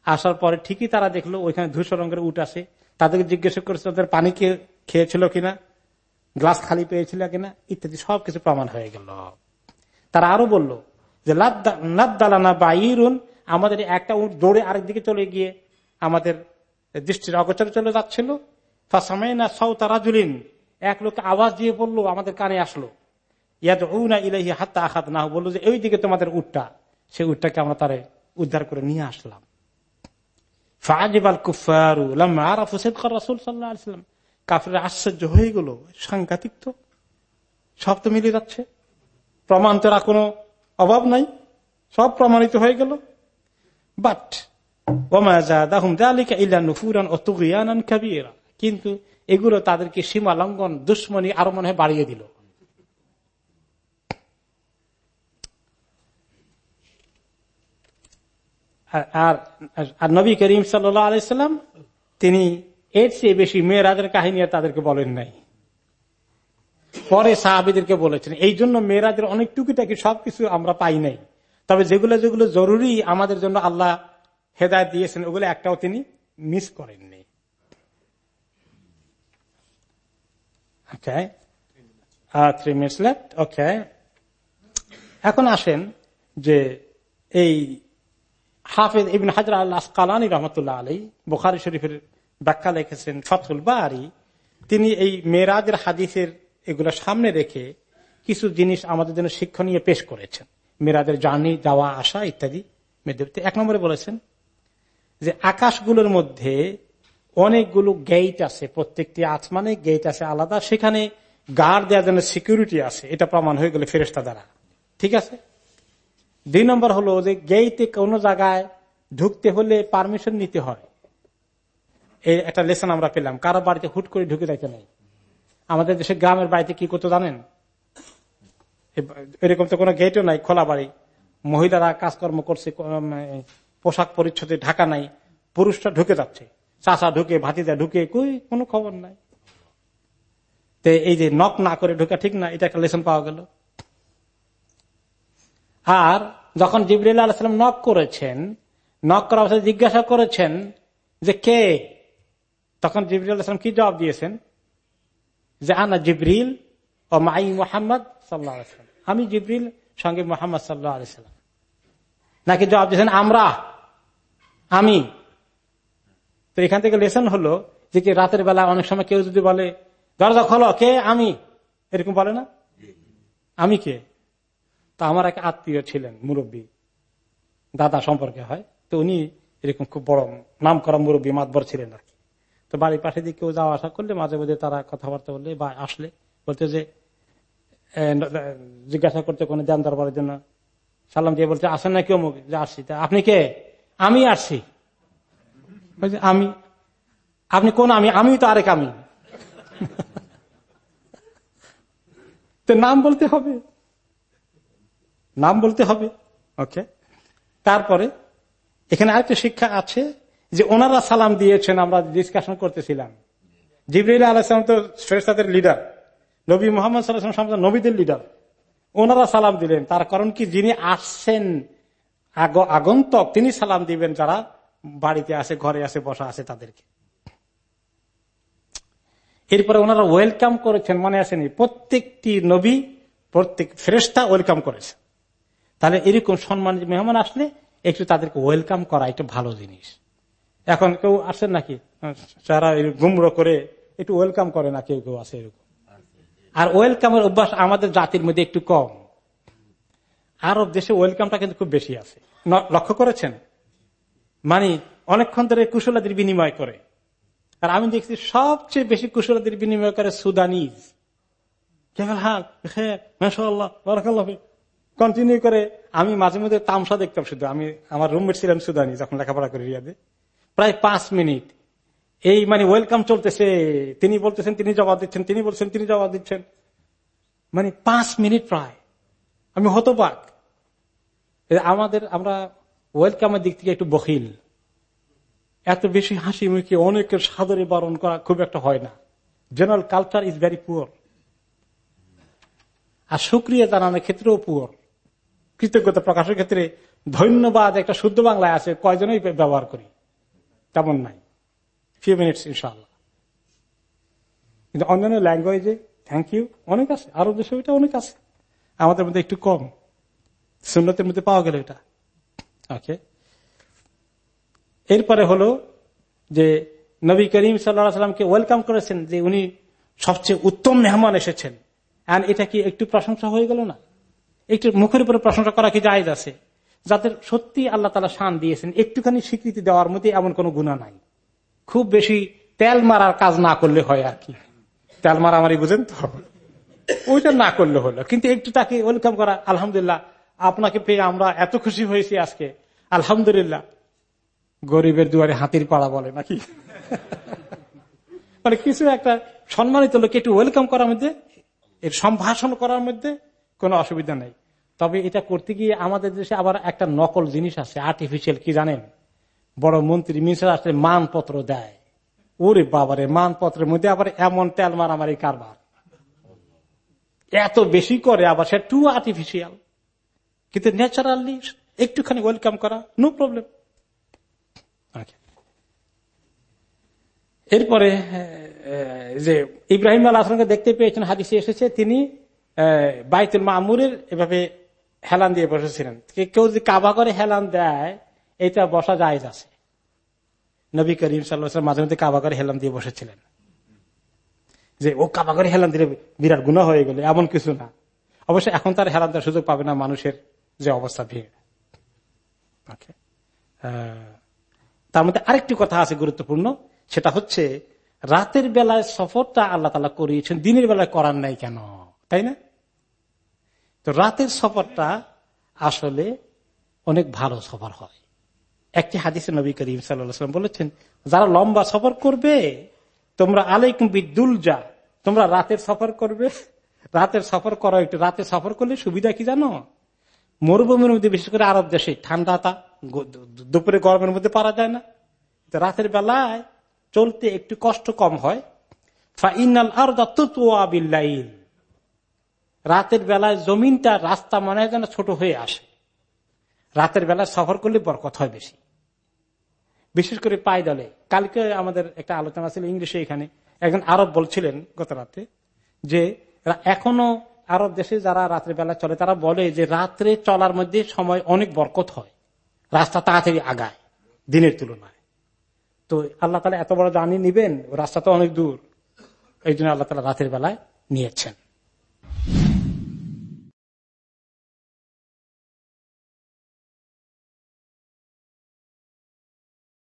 [SPEAKER 2] আসার পরে ঠিকই তারা দেখল ওইখানে ধূসর রঙের উট আসে তাদেরকে জিজ্ঞাসা করেছে, তাদের পানি খেয়েছিল কিনা? গ্লাস খালি পেয়েছিল কিনা, ইত্যাদি সবকিছু প্রমাণ হয়ে গেল। তারা আরও বলল যে লাদ্দালানা বা ইরুন আমাদের একটা উঠ দৌড়ে আরেক দিকে চলে গিয়ে আমাদের দৃষ্টির অগোচরে চলে যাচ্ছিল। এক লোক আওয়াজ দিয়ে বলল, আমাদের কানে আসলো। ইয়াদ না ইলাহি হাত্তা আখাত না বলল যে ওই দিকে তোমাদের উটটা, সেই উটটাকে আমরা তারে উদ্ধার করে নিয়ে আসলাম। ফাজিবাল কুফারু আরাফু কাফের আশ্চর্য হয়ে গেল। সাংঘাতিক তো। সব তো মিলে যাচ্ছে। প্রমাণ তো আর কোনো অভাব নাই। সব প্রমাণিত হয়ে গেল। বাট কিন্তু এগুলো তাদেরকে সীমা লঙ্ঘন, দুশ্মনী আরও মনে হয় বাড়িয়ে দিল। আর- নবী করিম আলাইসাল্লাম তিনি এর চেয়ে বেশি মেয়েরাজের কাহিনী আর তাদেরকে বলেন নাই। পরে সাহাবিদেরকে বলেছেন, এই জন্য মেয়েরাজের অনেক টুকিটাকি সবকিছু আমরা পাই নাই। তবে যেগুলো যেগুলো জরুরি আমাদের জন্য আল্লাহ হেদায়ত দিয়েছেন, ওগুলো একটাও তিনি মিস করেননি minutes এখন আসেন যে এই হাফেজ ইবিন হাজরা আল্লাহ কালানি রহমতুল্লাহ আলী বুখারি শরীফের ব্যাখ্যা লিখেছেন ফতুল বাড়ি তিনি এই মেয়েরাজের হাদিসের এগুলো সামনে রেখে কিছু জিনিস আমাদের জন্য শিক্ষণীয় পেশ করেছেন। মেয়েরাজের জার্নি, যাওয়া, আসা ইত্যাদি মেয়েদের এক নম্বরে বলেছেন যে আকাশগুলোর মধ্যে অনেকগুলো গেট আছে, প্রত্যেকটি আসমানে গেট আছে আলাদা, সেখানে গার্ড দেওয়ার জন্য সিকিউরিটি আছে, এটা প্রমাণ হয়ে গেলে ফেরেস্তা দ্বারা। ঠিক আছে? দুই নম্বর হলো যে গেইটে কোনো জায়গায় ঢুকতে হলে পারমিশন নিতে হয়। এই একটা লেসন আমরা পেলাম। কারও বাড়িতে হুট করে ঢুকে দেখে নাই। আমাদের দেশে গ্রামের বাড়িতে কি করতে জানেন? এরকম তো কোনো গেটও নাই, খোলা বাড়ি। মহিলারা কাজকর্ম করছে পোশাক পরিচ্ছদে ঢাকা নাই। পুরুষরা ঢুকে যাচ্ছে। চাষা ঢুকে, ভাতিজা ঢুকে, কই, কোনো খবর নাই। তো এই যে নক না করে ঢুকা ঠিক না, এটা একটা লেসন পাওয়া গেল। আর যখন জিবরিল আলাহাম নক করেছেন নক করার জিজ্ঞাসা করেছেন যে কে? তখন জিবরিল আলাহাম কি জবাব দিয়েছেন? যে আনা জিবরিল ও মাই মোহাম্মদ সাল্লাহ আমি জিবরিল, সঙ্গে মোহাম্মদ সাল্লাহ আলাইসাল্লাম নাকি জবাব দিয়েছেন, আমরা? আমি? তো এখান থেকে লেসন হলো যে কি রাতের বেলা অনেক সময় কেউ যদি বলে, দরজা খোলো, কে? আমি? এরকম বলে না? আমি কে? তা আমার এক আত্মীয় ছিলেন, মুরব্বী। দাদা সম্পর্কে হয়। তো উনি এরকম খুব বড় নাম করা মুরব্বী, মাতবর ছিলেন আর কি। তো বাড়ির পাশে দিয়ে কেউ যাওয়া আসা করলে মাঝে মাঝে তারা কথাবার্তা বললে বা আসলে বলতে যে জিজ্ঞাসা করতে কোনো যান দরবারের জন্য। সালাম দিয়ে বলছে, আসেন না কেউ যে, আসছি। তা আপনি কে? আমি আসছি। আমি, আপনি কোন আমি? আমি তো আরেক আমি তো নাম বলতে হবে। নাম বলতে হবে। ওকে। তারপরে এখানে আরেকটা শিক্ষা আছে। যে ওনারা সালাম দিয়েছেন, আমরা ডিসকাশন করতেছিলাম। জিবরিল আলাহাম তো শ্রেষ্ঠাদের লিডার নবী মোহাম্মদ সম্পর্কে নবীদের লিডার ওনারা সালাম দিলেন। তার কারণ কি? যিনি আসছেন, আগ- আগন্তক, তিনি সালাম দিবেন যারা বাড়িতে আছে, ঘরে আছে, বসা আছে তাদেরকে। এরপরে ওনারা ওয়েলকাম করেছেন, মনে আসেনি? প্রত্যেকটি নবী, প্রত্যেক ফেরেস্তা ওয়েলকাম করেছে। তাহলে এরকম সম্মান মেহমান আসলে একটু তাদেরকে ওয়েলকাম করা একটু ভালো জিনিস। এখন কেউ আসেন নাকি? যারা গুমড়ো করে একটু ওয়েলকাম করে না, কেউ কেউ আছে এরকম। আর ওয়েলকামের অভ্যাস আমাদের জাতির মধ্যে একটু কম। আরব দেশে ওয়েলকামটা কিন্তু খুব বেশি আছে। লক্ষ্য করেছেন? মানে অনেকক্ষণ ধরে কুশলাদের বিনিময় করে। আর আমি দেখছি সবচেয়ে বেশি কুশলাদের বিনিময় করে সুদানিজ। কন্টিনিউ করে আমি মাঝে মধ্যে তামসা দেখতাম শুধু। আমি, আমার রুমমেট ছিলাম সুদানি যখন লেখাপড়া করি রিয়াদে। প্রায় পাঁচ মিনিট। এই মানে ওয়েলকাম চলতেছে। তিনি বলতেছেন, তিনি জবাব দিচ্ছেন, তিনি বলছেন, তিনি জবাব দিচ্ছেন। মানে পাঁচ মিনিট প্রায়। আমি হতবাক। আমাদের, আমরা ওয়েলকামের দিক থেকে একটু বহিল এত বেশি হাসি মুখে অনেকের সাদরে বারণ করা খুব একটা হয় না। General culture is very poor আর সুক্রিয়া জানানোর ক্ষেত্রেও পুয়ার কৃতজ্ঞতা প্রকাশের ক্ষেত্রে ধন্যবাদ। একটা শুদ্ধ বাংলায় আছে, কয়জনই ব্যবহার করি? তেমন নাই। ফিউ মিনিটস ইনশাল্লাহ কিন্তু অন্যান্য ল্যাঙ্গুয়েজে থ্যাংক ইউ অনেক আছে। আরব দেশে ওইটা অনেক আছে। আমাদের মধ্যে একটু কম। সুন্নতের মধ্যে পাওয়া গেল এটা। ওকে এরপরে হলো যে নবী করিম সাল্লামকে ওয়েলকাম করেছেন যে উনি সবচেয়ে উত্তম মেহমান এসেছেন। আর এটা কি একটু প্রশংসা হয়ে গেল না? একটু মুখের উপরে প্রশংসা করা কি জায়জ আছে? যাদের সত্যি আল্লাহ তালা শান দিয়েছেন, একটুখানি স্বীকৃতি দেওয়ার মধ্যে এমন কোনো গুণা নাই। খুব বেশি তেল মারার কাজ না করলে হয় আর কি। তেল মারামারি বুঝেন তো? ওইটা না করলে হলো। কিন্তু একটু তাকে ওয়েলকাম করা, আলহামদুলিল্লাহ, আপনাকে পেয়ে আমরা এত খুশি হয়েছি আজকে। আলহামদুলিল্লাহ। গরিবের দুয়ারে হাতির পাড়া বলে নাকি? মানে কিছু একটা সম্মানিত লোক একটু ওয়েলকাম করার মধ্যে, এর সম্ভাষণ করার মধ্যে কোনো অসুবিধা নেই। তবে এটা করতে গিয়ে আমাদের দেশে আবার একটা নকল জিনিস আছে আর্টিফিশিয়াল কি জানেন? বড় মন্ত্রী মিনিস্টার আসলে মানপত্র দেয়। ওরে বাবারে, মানপত্রের মধ্যে আবার এমন তেল মারামারি কারবার। এত বেশি করে আবার সে টু আর্টিফিশিয়াল কিন্তু ন্যাচারালি একটুখানি ওয়েলকাম করা নো প্রবলেম এরপরে যে ইব্রাহিম আল আসলামকে দেখতে পেয়েছেন, হাদিসে এসেছে, তিনি বাইতুল মামুরের এভাবে হেলান দিয়ে বসেছিলেন। কেউ যদি কাবা করে হেলান দেয় এটা বসা যায় আছে। নবী করিম সাল্লাহ মাঝে মধ্যে কাবা করে হেলান দিয়ে বসেছিলেন। যে ও কাবা করে হেলান দিলে বিরাট গুণা হয়ে গেলে, এমন কিছু না। অবশ্যই এখন তার হেলান দেওয়ার সুযোগ পাবে না মানুষের যে অবস্থা ভিড়। তার মধ্যে আরেকটি কথা আছে গুরুত্বপূর্ণ, সেটা হচ্ছে, রাতের বেলায় সফরটা আল্লাহ তালা করিয়েছেন, দিনের বেলায় করার নাই কেন? তাই না? তো রাতের সফরটা আসলে অনেক ভালো সফর হয়। একটি হাদিসে নবী করিম সাল্লাম বলেছেন, যারা লম্বা সফর করবে, তোমরা আলাইকুম বিদুল যা তোমরা রাতের সফর করবে। রাতের সফর করো একটু, রাতে সফর করলে সুবিধা কি জানো? মরুভূমির মধ্যে, বিশেষ করে আরব দেশে ঠান্ডাটা দুপুরে গরমের মধ্যে পারা যায় না। রাতের বেলায় চলতে একটু কষ্ট কম হয়। রাতের বেলায় জমিনটা রাস্তা মনে হয় যেন ছোট হয়ে আসে। রাতের বেলায় সফর করলে বরকত হয় বেশি। বিশেষ করে পায়দলে। কালকে আমাদের একটা আলোচনা ছিল ইংলিশে এখানে। একজন আরব বলছিলেন গত রাতে যে, এখনও আরব দেশে যারা রাত্রে বেলা চলে, তারা বলে যে রাত্রে চলার মধ্যে সময় অনেক বরকত হয়। রাস্তা তাড়াতাড়ি আগায় দিনের তুলনায়। তো আল্লাহ তালা এত বড় জানি নিবেন, রাস্তা তো অনেক দূর। এই জন্য আল্লাহ তালা রাতের বেলায় নিয়েছেন।